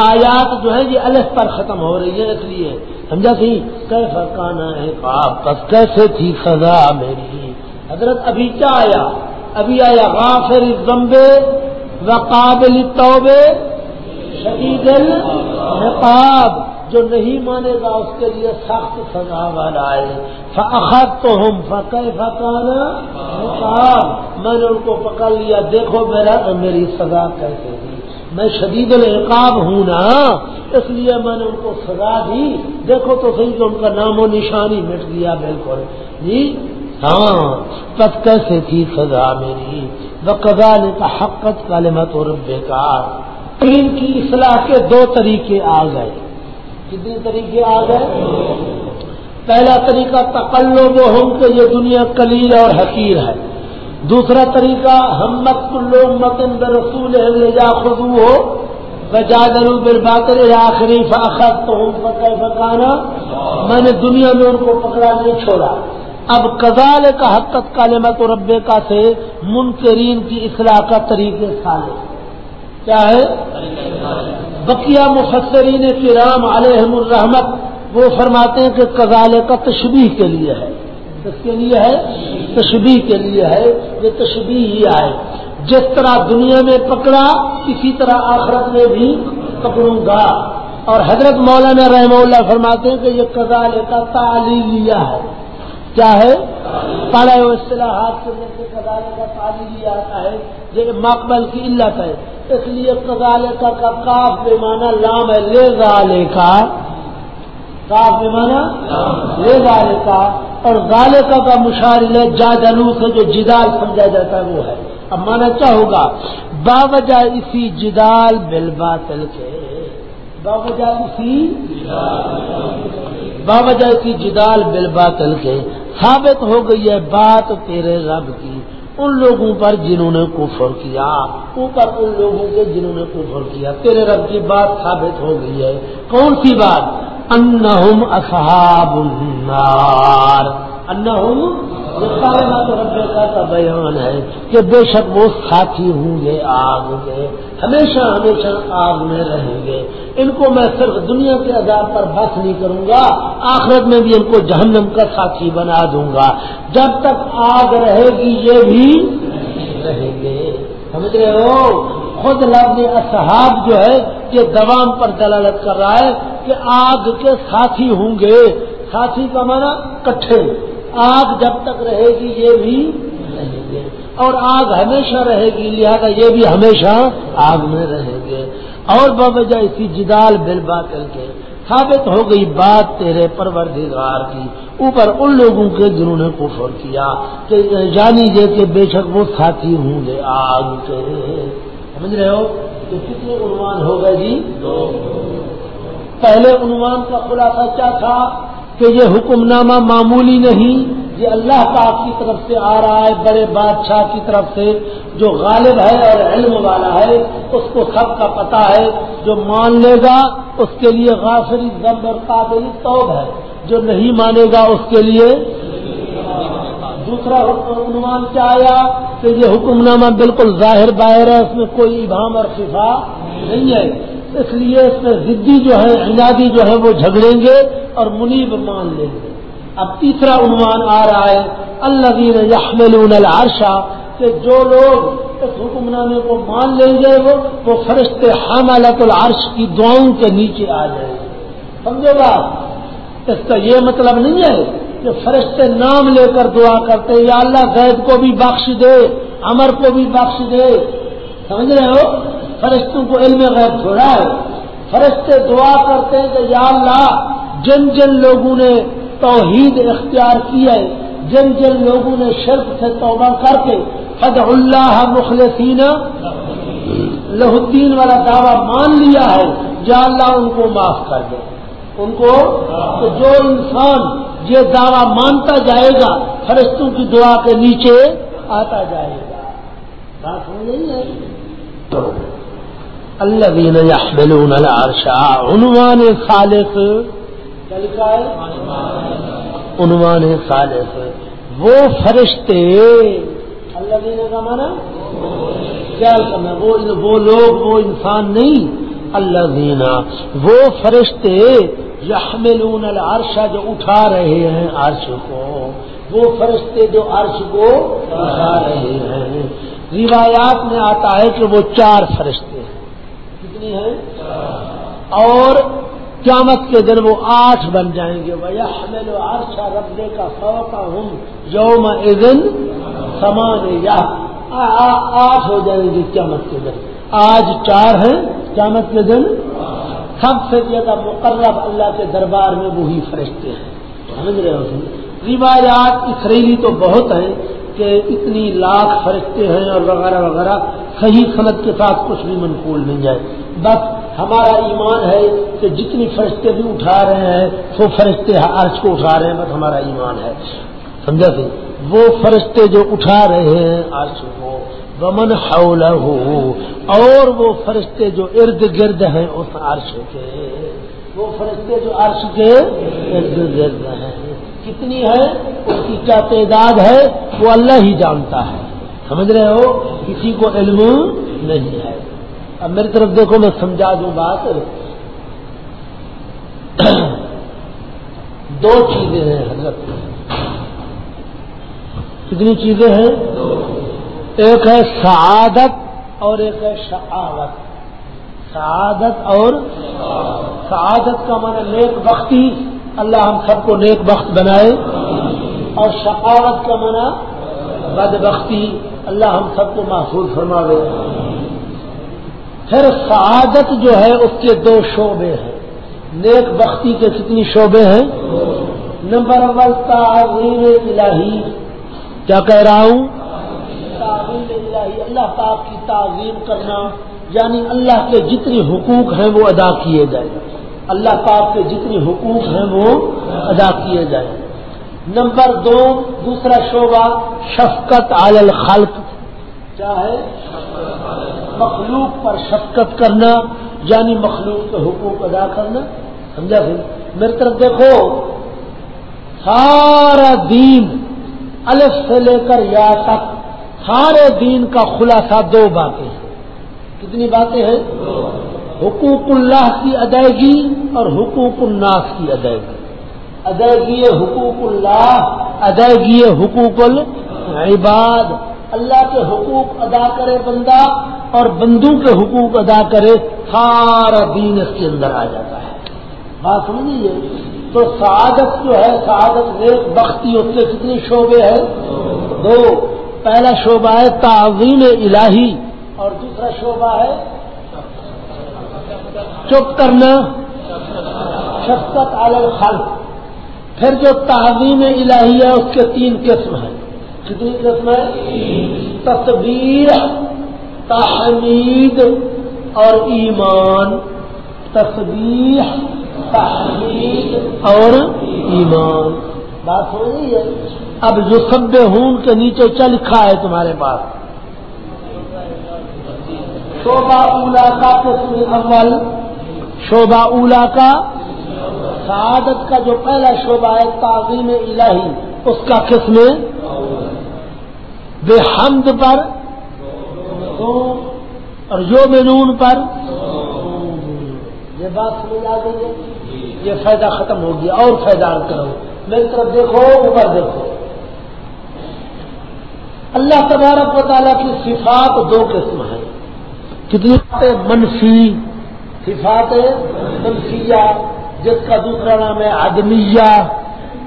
S1: آیات جو ہے یہ الف پر ختم ہو رہی ہے اس لیے سمجھا سی کہ فرقانا ہے پاپ بس کیسے تھی سزا میری؟ حضرت ابھی کیا آیا؟ ابھی آیا غافر زمبے و قابل توبے شدید الحقاب جو نہیں مانے گا اس کے لیے سخت سزا والا ہے۔ فخت تو ہم فقہ فکانا میں نے ان کو پکڑ لیا، دیکھو میرا میری سزا کیسے دی میں شدید العقاب ہوں نا، اس لیے میں نے ان کو سزا دی۔ دیکھو تو صحیح کہ ان کا نام و نشانی مٹ گیا بالکل۔ جی؟ ہاں تب کیسے تھی سزا میری؟ وہ نے کا حقت کالمت اور بیکار ان کی اصلاح کے دو طریقے آ گئے۔ کتنے طریقے آ گئے؟ پہلا طریقہ تقلو وہ ہوں کہ یہ دنیا کلیل اور حقیر ہے۔ دوسرا طریقہ ہمت کلو متن برسول جا خدو ہو۔ بجادر بل باطر آخری فاخت تو ہوں فتح میں نے دنیا میں ان کو پکڑا، نہیں چھوڑا۔ اب کزال کا حقت کالمت و ربے کا سے منکرین کی اصلاح کا طریقے سالے۔ کیا ہے؟ بقیہ مفسرین کرام علیہم الرحمت، وہ فرماتے ہیں کہ کزال کا تشبیح کے لیے ہے۔ اس کے لیے ہے؟ تشبیح کے لیے ہے۔ یہ تشبیح ہی آئے۔ جس طرح دنیا میں پکڑا، اسی طرح آخرت میں بھی پکڑوں گا۔ اور حضرت مولانا رحم اللہ فرماتے ہیں کہ یہ کزال کا تعلیلیہ ہے۔ کیا ہے؟ پڑھے ہوئے اصطلاحات کرنے سے کزال کا تعلیلی آتا ہے یہ مقبل کی علت ہے۔ اس لیے کزال کا کاف بے مانا لام ہے، لے گالے کا۔ کاف بے مانا لے گالے کا۔ اور غالقہ کا مشارل ہے جادلو سے جو جدال سمجھا جاتا ہے، وہ ہے۔ اب مانا کیا ہوگا؟ باوجہ اسی جدال بل باطل کے۔ باوجہ اسی جدال۔ باوجہ کی جدال بالباطل کے ثابت ہو گئی ہے بات تیرے رب کی۔ ان لوگوں پر جنہوں نے کفر کیا، اوپر ان لوگوں کے جنہوں نے کفر کیا۔ تیرے رب کی بات ثابت ہو گئی ہے۔ کون سی بات؟ انہم اصحاب النار۔ انہم کا بیان ہے کہ بے شک وہ ساتھی ہوں گے آگ کے ہمیشہ ہمیشہ آگ میں رہیں گے۔ ان کو میں صرف دنیا کے عذاب پر بس نہیں کروں گا، آخرت میں بھی ان کو جہنم کا ساتھی بنا دوں گا۔ جب تک آگ رہے گی، یہ بھی رہیں گے۔ سمجھ رہے ہو؟ خود لفظ اصحاب جو ہے، یہ دوام پر دلالت کر رہا ہے کہ آگ کے ساتھی ہوں گے۔ ساتھی کا مانا کٹھے۔ آگ جب تک رہے گی یہ بھی رہیں گے اور آگ ہمیشہ رہے گی، لہذا یہ بھی ہمیشہ آگ میں رہیں گے اور بوجہ اسی جدال بل باطل کے، ثابت ہو گئی بات تیرے پروردگار کی۔ اوپر ان لوگوں کے جنہوں نے کفر کیا کہ جانی جے کہ بے شک وہ ساتھی ہوں گے آگ کے۔ سمجھ رہے ہو؟ تو کتنے عنوان ہو گئے جی؟ پہلے عنوان کا خلاصہ کیا تھا؟ کہ یہ حکم نامہ معمولی نہیں، یہ اللہ پاک کی طرف سے آ رہا ہے، بڑے بادشاہ کی طرف سے، جو غالب ہے اور علم والا ہے، اس کو سب کا پتا ہے، جو مان لے گا، اس کے لیے غافری ضم اور قابل توب ہے، جو نہیں مانے گا، اس کے لیے دوسرا عنوان کیا آیا کہ یہ حکم نامہ بالکل ظاہر باہر ہے، اس میں کوئی ابہام اور شفا نہیں ہے۔ اس لیے اس میں ضدی جو ہے عنادی جو ہے، وہ جھگڑیں گے اور منیب مان لیں گے۔ اب تیسرا عنوان آ رہا ہے اللہ دین کہ جو لوگ اس حکم نامے کو مان لیں گے، وہ وہ فرشتے حاملت العرش کی دعاؤں کے نیچے آ جائیں گے۔ سمجھو گا اس کا یہ مطلب نہیں ہے کہ فرشتے نام لے کر دعا کرتے یا اللہ زید کو بھی بخش دے امر کو بھی بخش دے۔ سمجھ رہے ہو؟ فرشتوں کو علم غیر چھوڑا ہے۔ فرشتے دعا کرتے ہیں کہ یا اللہ، جن جن لوگوں نے توحید اختیار کی ہے، جن جن لوگوں نے شرک سے توبہ کر کے فد اللہ مخلصین۔ لہ الدین والا دعویٰ مان لیا ہے۔ یا اللہ ان کو معاف کر دے۔ ان کو تو جو انسان یہ دعویٰ مانتا جائے گا، فرشتوں کی دعا کے نیچے آتا جائے گا۔ بات ہو گئی ہے۔ الذين يحملون العرش عنوان خالق. ہے عنوان خالق. وہ فرشتے. اللہ کا مانا کیا کرنا وہ وہ لوگ، وہ انسان نہیں. اللہ دینا وہ فرشتے یحملون العرش جو اٹھا رہے ہیں عرش کو. وہ فرشتے جو عرش کو اٹھا رہے ہیں. روایات میں آتا ہے کہ وہ چار فرشتے ہیں. کتنی ہیں اور قیامت کے دن وہ آٹھ بن جائیں گے۔ بھیا ہمیں لو آرشا ربے کا سوتا ہوں یوم دن سمان یا آٹھ ہو جائیں گے قیامت کے دن۔ آج چار ہیں قیامت کے دن۔ سب سے زیادہ مقرب اللہ کے دربار میں وہی فرشتے ہیں۔ سمجھ رہے ہو روایات اسرائیلی تو بہت ہیں۔ کہ اتنی لاکھ فرشتے ہیں اور وغیرہ وغیرہ، صحیح صنعت کے ساتھ کچھ بھی منقول نہیں جائے بس ہمارا ایمان ہے کہ جتنی فرشتے بھی اٹھا رہے ہیں، وہ فرشتے عرش کو اٹھا رہے ہیں، بس ہمارا ایمان ہے۔ سمجھا سی وہ فرشتے جو اٹھا رہے ہیں عرش کو، ومن حولہ اور وہ فرشتے جو ارد گرد ہیں اس عرش کے۔ وہ فرشتے جو عرش کے ارد گرد ہیں۔ کتنی ہے؟ اس کی کیا تعداد ہے؟ وہ اللہ ہی جانتا ہے۔ سمجھ رہے ہو؟ کسی کو علم نہیں ہے۔ اب میری طرف دیکھو، میں سمجھا دوں بات۔ دو چیزیں ہیں حضرت۔ کتنی چیزیں ہیں؟ ایک ہے سعادت اور ایک ہے شعاوت۔ سعادت اور سعادت کا مانا نیک بختی اللہ ہم سب کو نیک بخت بنائے۔ اور شقاوت کا منع بد بختی اللہ ہم سب کو محفوظ فرماوے پھر سعادت جو ہے، اس کے دو شعبے ہیں۔ نیک بختی کے کتنی شعبے ہیں؟ نمبر اول، تعظیم الہی۔ کیا کہہ رہا ہوں؟ تعظیم الہی، اللہ پاک کی تعظیم کرنا۔ یعنی اللہ کے جتنے حقوق ہیں، وہ ادا کیے جائیں۔ اللہ پاک کے جتنے حقوق ہیں، وہ ادا کیے جائیں۔ نمبر دو، دوسرا شعبہ، شفقت علی الخلق۔ کیا ہے؟ مخلوق پر شفقت کرنا یعنی مخلوق کے حقوق ادا کرنا۔ سمجھا پھر میری طرف دیکھو، سارا دین الف سے لے کر یا تک سارے دین کا خلاصہ دو باتیں ہیں۔ کتنی باتیں ہیں؟ حقوق اللہ کی ادائیگی اور حقوق الناس کی ادائیگی۔ ادائیگی حقوق اللہ، ادائیگی حقوق العباد۔ اللہ کے حقوق ادا کرے بندہ اور بندوں کے حقوق ادا کرے سارا دین اس کے اندر آ جاتا ہے۔ بات سمجھیے، تو سعادت جو ہے، سعادت نیک بختی، اس کے کتنی شعبے ہیں؟ دو۔ پہلا شعبہ ہے تعظیم الہی اور دوسرا شعبہ ہے چپ کرنا، شفقت عالم الخلق۔ پھر جو تعظیم الہی ہے، اس کے تین قسم ہیں۔ کتنی قسم ہے تصویر تحمید اور ایمان۔ تصویر تحمید اور ایمان۔ بات ہو رہی ہے؟ اب جو سب ہوں کے نیچے چل لکھا ہے تمہارے پاس؟ شوبہ اولا کا قسم اول۔ شوبہ اولا کا سعادت کا جو پہلا شعبہ ہے، تعظیم الہی، اس کا قسم بے حمد پر، اور جو مینون پر۔ یہ بات سمجھ آ گئی یہ فائدہ ختم ہو گیا، اور فائدہ کرو میری طرف دیکھو، اوپر دیکھو۔ اللہ تبارک و تعالیٰ کی صفات دو قسم ہیں۔ کتنی منفی۔ صفات منفیہ۔ جس کا دوسرا نام ہے آدمیہ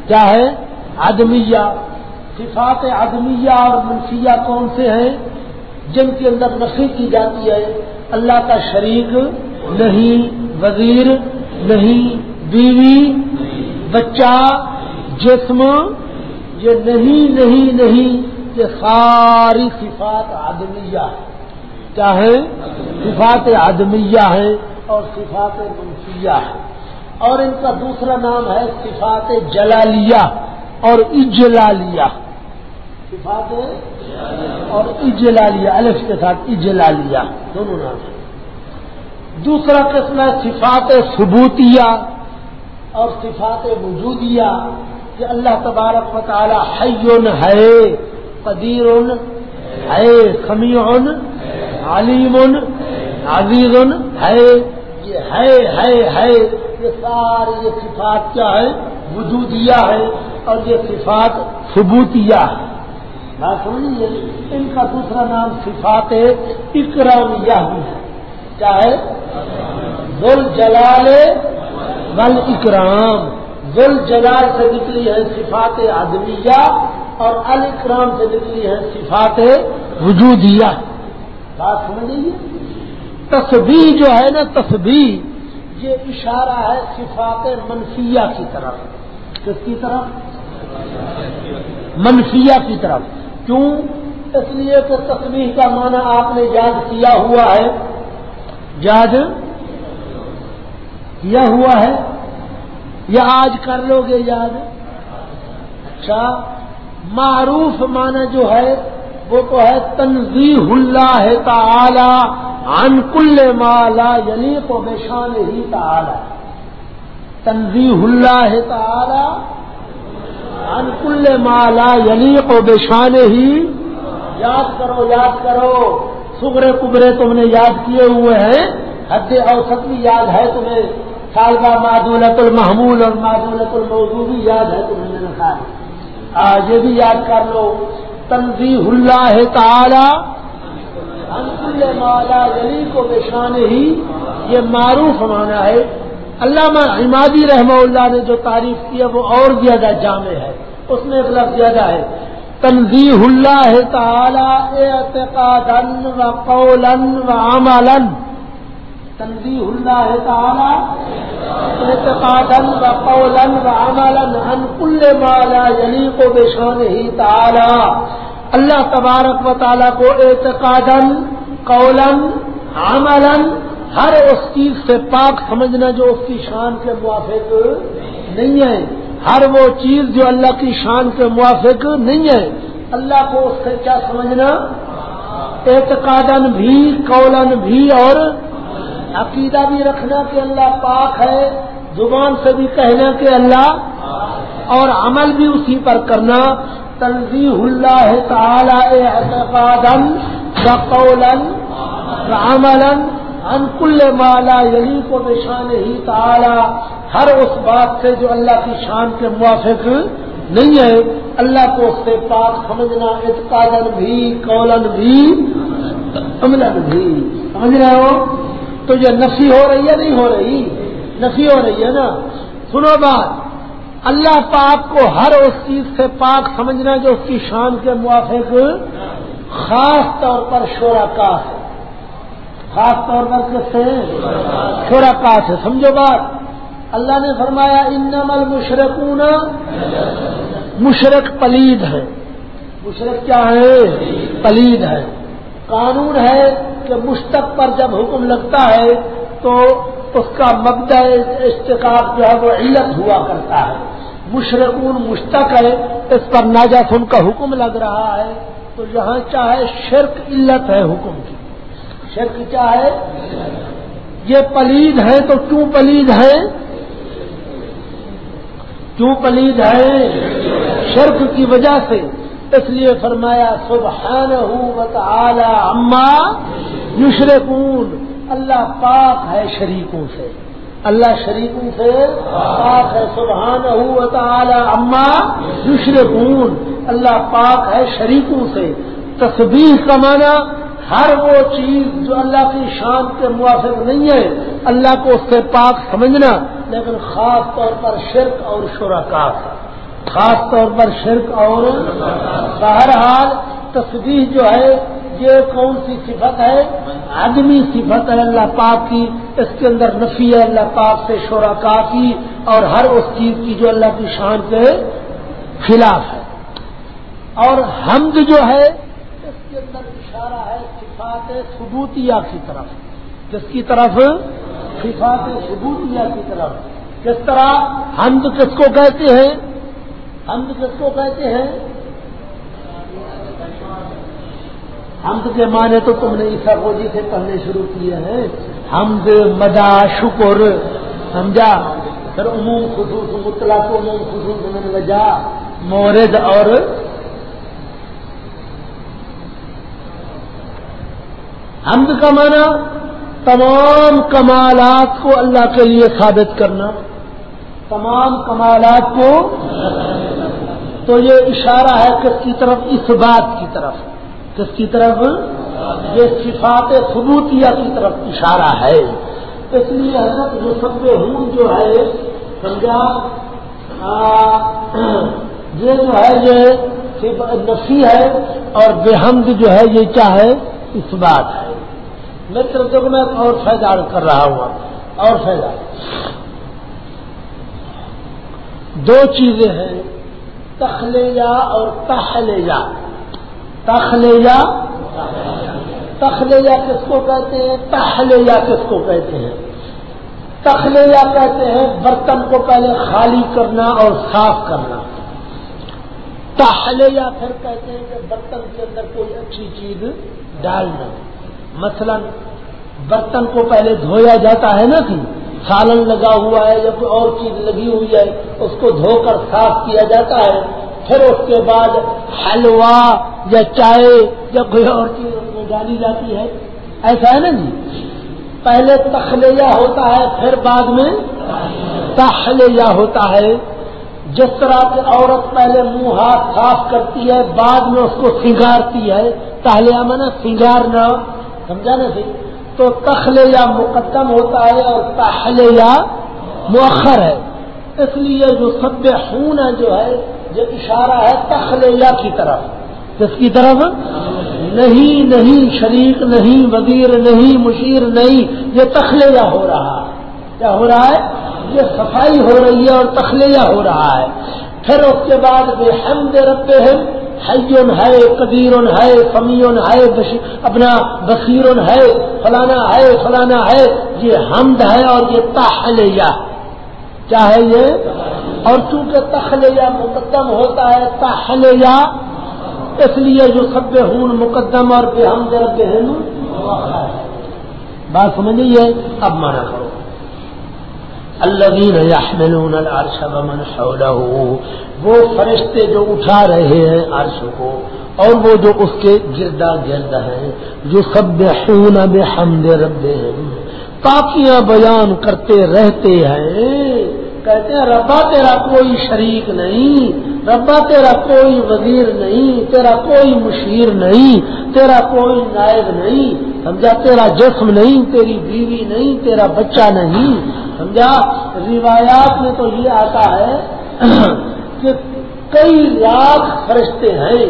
S1: کیا ہے؟ آدمیہ صفات آدمیہ اور منفیہ کون سے ہیں؟ جن کے اندر نفی کی جاتی ہے۔ اللہ کا شریک نہیں، وزیر نہیں، بیوی، بچہ، جسم، یہ نہیں نہیں نہیں، یہ ساری صفات آدمیہ ہے کیا ہے؟ صفات آدمیہ ہے اور صفات منفیہ ہے اور ان کا دوسرا نام ہے صفات جلالیہ اور اجلالیہ۔ صفات اور اجلالیہ، الف کے ساتھ اجلالیہ، دونوں نام ہیں۔ دوسرا قسم ہے صفات ثبوتیہ اور صفات وجودیہ کہ اللہ تبارک و تعالی حیون ہے قدیر ہے سمیع علیم عزیز ہے۔ یہ ہے ہے ہے، یہ ساری یہ صفات کیا ہے؟ وجودیہ ہے اور یہ صفات ثبوتیہ ہے۔ بات سمجھیے ان کا دوسرا نام صفات اکرامیہ بھی ہے۔ کیا ہے؟ گل جلال ول اکرام گل جلال سے نکلی ہے صفات آدمیہ اور اکرام سے نکلی ہے صفات وجودیہ۔ بات سمجھ لیجیے تصویر جو ہے نا تصویر یہ اشارہ ہے صفات منفیہ کی طرف۔ کس کی طرف؟ منفیہ کی طرف۔ کیوں؟ اس لیے کہ تصویر کا معنی آپ نے یاد کیا ہوا ہے۔ یاد کیا ہوا ہے؟ یا آج کر لو گے یاد؟ اچھا معروف معنی جو ہے وہ تو ہے تنظیح اللہ تعالی۔ عن کل مالا یلی کو بشان ہی تعالی. تنظیح اللہ تعالی عن کل مالا یلی کو بشان ہی یاد کرو یاد کرو. سگرے کبرے تم نے یاد کیے ہوئے ہیں، حد اوسط بھی یاد ہے تمہیں. سالبہ معدولت المحمول اور معدولت الموضوع بھی یاد ہے تمہیں نے آج یہ بھی یاد کر لو. تنظیح اللہ تعالی مالا علی کو بشان ہی یہ معروف مانا ہے۔ علامہ عمادی رحمہ اللہ نے جو تعریف کی ہے وہ اور زیادہ جامع ہے۔ اس میں ایک لفظ زیادہ ہے۔ تنظیح اللہ تعالی اعتقاد و و عمل تنظیح اللہ تعالی اعتقادن و قولن و عملن ان کل مالا یعنی کو بشان ہی تعالی۔ اللہ تبارک و تعالیٰ کو اعتقادن قولن عملن ہر اس چیز سے پاک سمجھنا جو اس کی شان کے موافق نہیں ہے۔ ہر وہ چیز جو اللہ کی شان کے موافق نہیں ہے۔ اللہ کو اس سے کیا سمجھنا؟ اعتقادن بھی قولن بھی اور عقیدہ بھی رکھنا کہ اللہ پاک ہے، زبان سے بھی کہنا کہ اللہ اور عمل بھی اسی پر کرنا۔ تنظیح اللہ تعالی اعتقادن و قولن و ان کل مالا یہی کو نشان ہی تعالی، ہر اس بات سے جو اللہ کی شان کے موافق نہیں ہے، اللہ کو اس سے پاک سمجھنا اعتقادن بھی قولن بھی عملن بھی، سمجھ رہے ہو؟ تو یہ نفی ہو رہی ہے نہیں ہو رہی؟ نفی ہو رہی ہے نا؟ سنو بات اللہ پاک کو ہر اس چیز سے پاک سمجھنا جو اس کی شان کے موافق خاص طور پر شورا کا ہے خاص طور پر کس سے؟ شورا کا ہے سمجھو بات۔ اللہ نے فرمایا انم المشرقون مشرق پلید ہے۔ مشرق کیا ہے؟ پلید ہے۔ قانون ہے کہ مشتق پر جب حکم لگتا ہے تو اس کا مبدا اشتقاق جو ہے وہ علت ہوا کرتا ہے۔ مشرقون مشتق ہے اس پر ناجا کا حکم لگ رہا ہے۔ تو یہاں چاہے شرک علت ہے حکم کی۔ شرک کیا ہے یہ پلید ہے تو کیوں پلید ہے کیوں پلید ہے شرک کی وجہ سے۔ اس لیے فرمایا سبحان تعالی اما یشرکون۔ اللہ پاک ہے شریکوں سے۔ اللہ شریکوں سے پاک ہے۔ سبحان تعالی، اما یشرکون۔ اللہ پاک ہے شریکوں سے۔ تصویر کمانا ہر وہ چیز جو اللہ کی شان کے موافق نہیں ہے، اللہ کو اس سے پاک سمجھنا، لیکن خاص طور پر شرک اور شرکا خاص طور پر شرک اور بہرحال تصویر جو ہے یہ کون سی صفت ہے؟ آدمی صفت ہے اللہ پاک کی، اس کے اندر نفی ہے اللہ پاک سے شرکا کی، اور ہر اس چیز کی جو اللہ کی شان کے خلاف ہے۔ اور حمد جو ہے، اس کے اندر اشارہ ہے صفات ثبوتیہ کی طرف۔ کس کی طرف؟ صفات ثبوتیہ کی طرف۔ کس طرح؟ حمد کس کو کہتے ہیں؟ حمد کس کو کہتے ہیں؟ حمد کے معنی تو تم نے عیسا فوجی سے پڑھنے شروع کیے ہیں۔ حمد مدا شکر، سمجھا؟ پھر عموم خصوص مطلق عموم خصوص میں وجہ، مورد اور حمد کا معنی تمام کمالات کو اللہ کے لیے ثابت کرنا۔ تمام کمالات کو تو یہ اشارہ ہے کس کی طرف، اس بات کی طرف۔ کس کی طرف؟ یہ صفات ثبوتیہ کی طرف اشارہ ہے۔ اس لیے حضرت جو سب ہوں جو ہے، سمجھا؟ یہ جو ہے، یہ نفی ہے اور بےحمد جو ہے، یہ کیا ہے؟ اس بات ہے۔ میں طرف میں اور فائدہ کر رہا ہوں۔ اور فائدہ۔ دو چیزیں ہیں، تخلیہ اور تخلیہ تخلیہ تخلیہ کس کو کہتے ہیں؟ تخلیہ کس کو کہتے ہیں؟ تخلیہ کہتے ہیں برتن کو پہلے خالی کرنا اور صاف کرنا۔ تخلیہ پھر کہتے ہیں کہ برتن کے اندر کوئی اچھی چیز ڈالنا۔ مثلا برتن کو پہلے دھویا جاتا ہے نا کہ سالن لگا ہوا ہے یا کوئی اور چیز لگی ہوئی ہے، اس کو دھو کر صاف کیا جاتا ہے۔ پھر اس کے بعد حلوا یا چائے یا کوئی اور چیز اس میں ڈالی جاتی ہے؟ ایسا ہے نا جی؟ پہلے تخلیہ ہوتا ہے، پھر بعد میں تخلیہ ہوتا ہے۔ جس طرح کی عورت پہلے منہ ہاتھ صاف کرتی ہے، بعد میں اس کو سنگارتی ہے۔ پہلے میں سنگارنا سمجھا نا سی تو تخلیہ مقدم ہوتا ہے اور تخلیہ مؤخر ہے۔ اس لیے جو سب خون ہے جو ہے، یہ اشارہ ہے تخلیہ کی طرف۔ کس کی طرف نہیں نہیں شریک، نہیں وزیر، نہیں مشیر، نہیں، یہ تخلیہ ہو رہا ہے۔ کیا ہو رہا ہے؟ یہ صفائی ہو رہی ہے اور تخلیہ ہو رہا ہے۔ پھر اس کے بعد بے حمد رب ہے حیون ہے قدیر ہے، سمیون ہے اپنا بصیر ہے، فلانا ہے فلانا ہے۔ یہ حمد ہے اور یہ تخلیہ کیا ہے یہ؟ اور چونکہ تخلیہ مقدم ہوتا ہے تخلیہ اس لیے جو سب ہون مقدم اور بے حمد رب ہند بات سمجھ اب مانا کرو۔ الذين يحملون العرش ومن حوله، وہ فرشتے جو اٹھا رہے ہیں عرش کو، اور وہ جو اس کے گردا گرد ہیں جو سب خون بحمد ربهم۔ پاکیاں بیان کرتے رہتے ہیں۔ کہتے ہیں، ربا تیرا کوئی شریک نہیں ربا تیرا کوئی وزیر نہیں، تیرا کوئی مشیر نہیں، تیرا کوئی نائب نہیں، سمجھا؟ تیرا جسم نہیں، تیری بیوی نہیں، تیرا بچہ نہیں، سمجھا؟ روایات میں تو یہ آتا ہے کہ کئی لاکھ فرشتے ہیں۔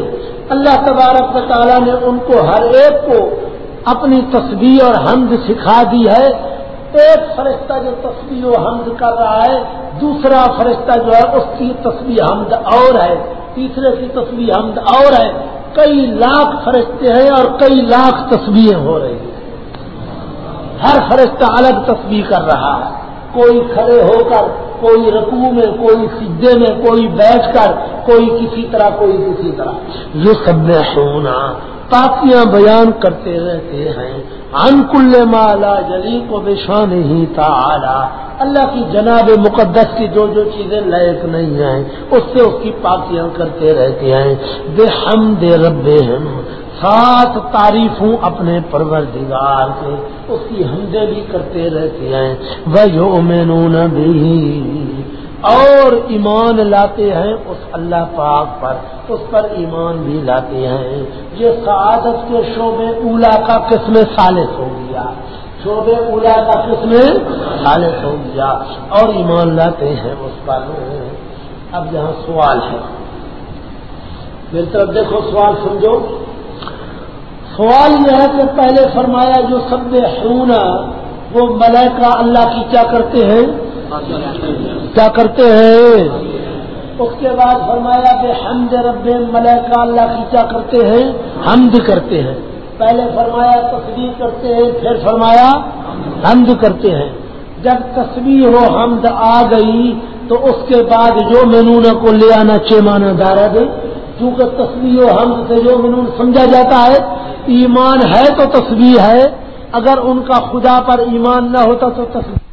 S1: اللہ تبارک تعالیٰ نے ان کو ہر ایک کو اپنی تصویر اور حمد سکھا دی ہے۔ ایک فرشتہ جو تصویر و حمد کر رہا ہے، دوسرا فرشتہ جو ہے، اس کی تصویر حمد اور ہے۔ تیسرے کی تصویر حمد اور ہے۔ کئی لاکھ فرشتے ہیں اور کئی لاکھ تصویریں ہو رہی ہیں۔ ہر فرشتہ الگ تصویر کر رہا ہے۔ کوئی کھڑے ہو کر، کوئی رقو میں، کوئی سدے میں، کوئی بیٹھ کر، کوئی کسی طرح، کوئی کسی طرح۔ یہ سب میں ہونا پاکیاں بیان کرتے رہتے ہیں۔ ان کل مالا جلی کو بے ہی تھا اللہ کی جناب مقدس کی جو جو چیزیں لائق نہیں ہیں، اس سے اس کی پاکیاں کرتے رہتے ہیں۔ بے ہم دے رب سات تعریفوں اپنے پروردگار کے اس کی ہمدے بھی کرتے رہتے ہیں۔ وہ یو بھی اور ایمان لاتے ہیں اس اللہ پاک پر، اس پر ایمان بھی لاتے ہیں۔ یہ سعادت کے شعبے اولا کا قسم سالس ہو گیا۔ شعبے اولا کا قسم سالس ہو گیا۔ اور ایمان لاتے ہیں اس پر۔ اب یہاں سوال ہے۔ میری طرف دیکھو سوال، سمجھو۔ سوال یہ ہے کہ پہلے فرمایا جو سب ہونا وہ ملائکہ اللہ کی کیا کرتے ہیں؟ کیا کرتے ہیں؟ اس کے بعد فرمایا کہ حمد رب ملائکہ اللہ کی کیا کرتے ہیں؟ حمد کرتے ہیں۔ پہلے فرمایا تصویر کرتے ہیں پھر فرمایا حمد کرتے ہیں۔ جب تصویر ہو حمد آ گئی تو اس کے بعد جو مینون کو لے آنا چیمانا دارا دے کیونکہ تصویر و حمد سے جو مینون سمجھا جاتا ہے ایمان ہے تو تصویر ہے۔ اگر ان کا خدا پر ایمان نہ ہوتا تو تصویر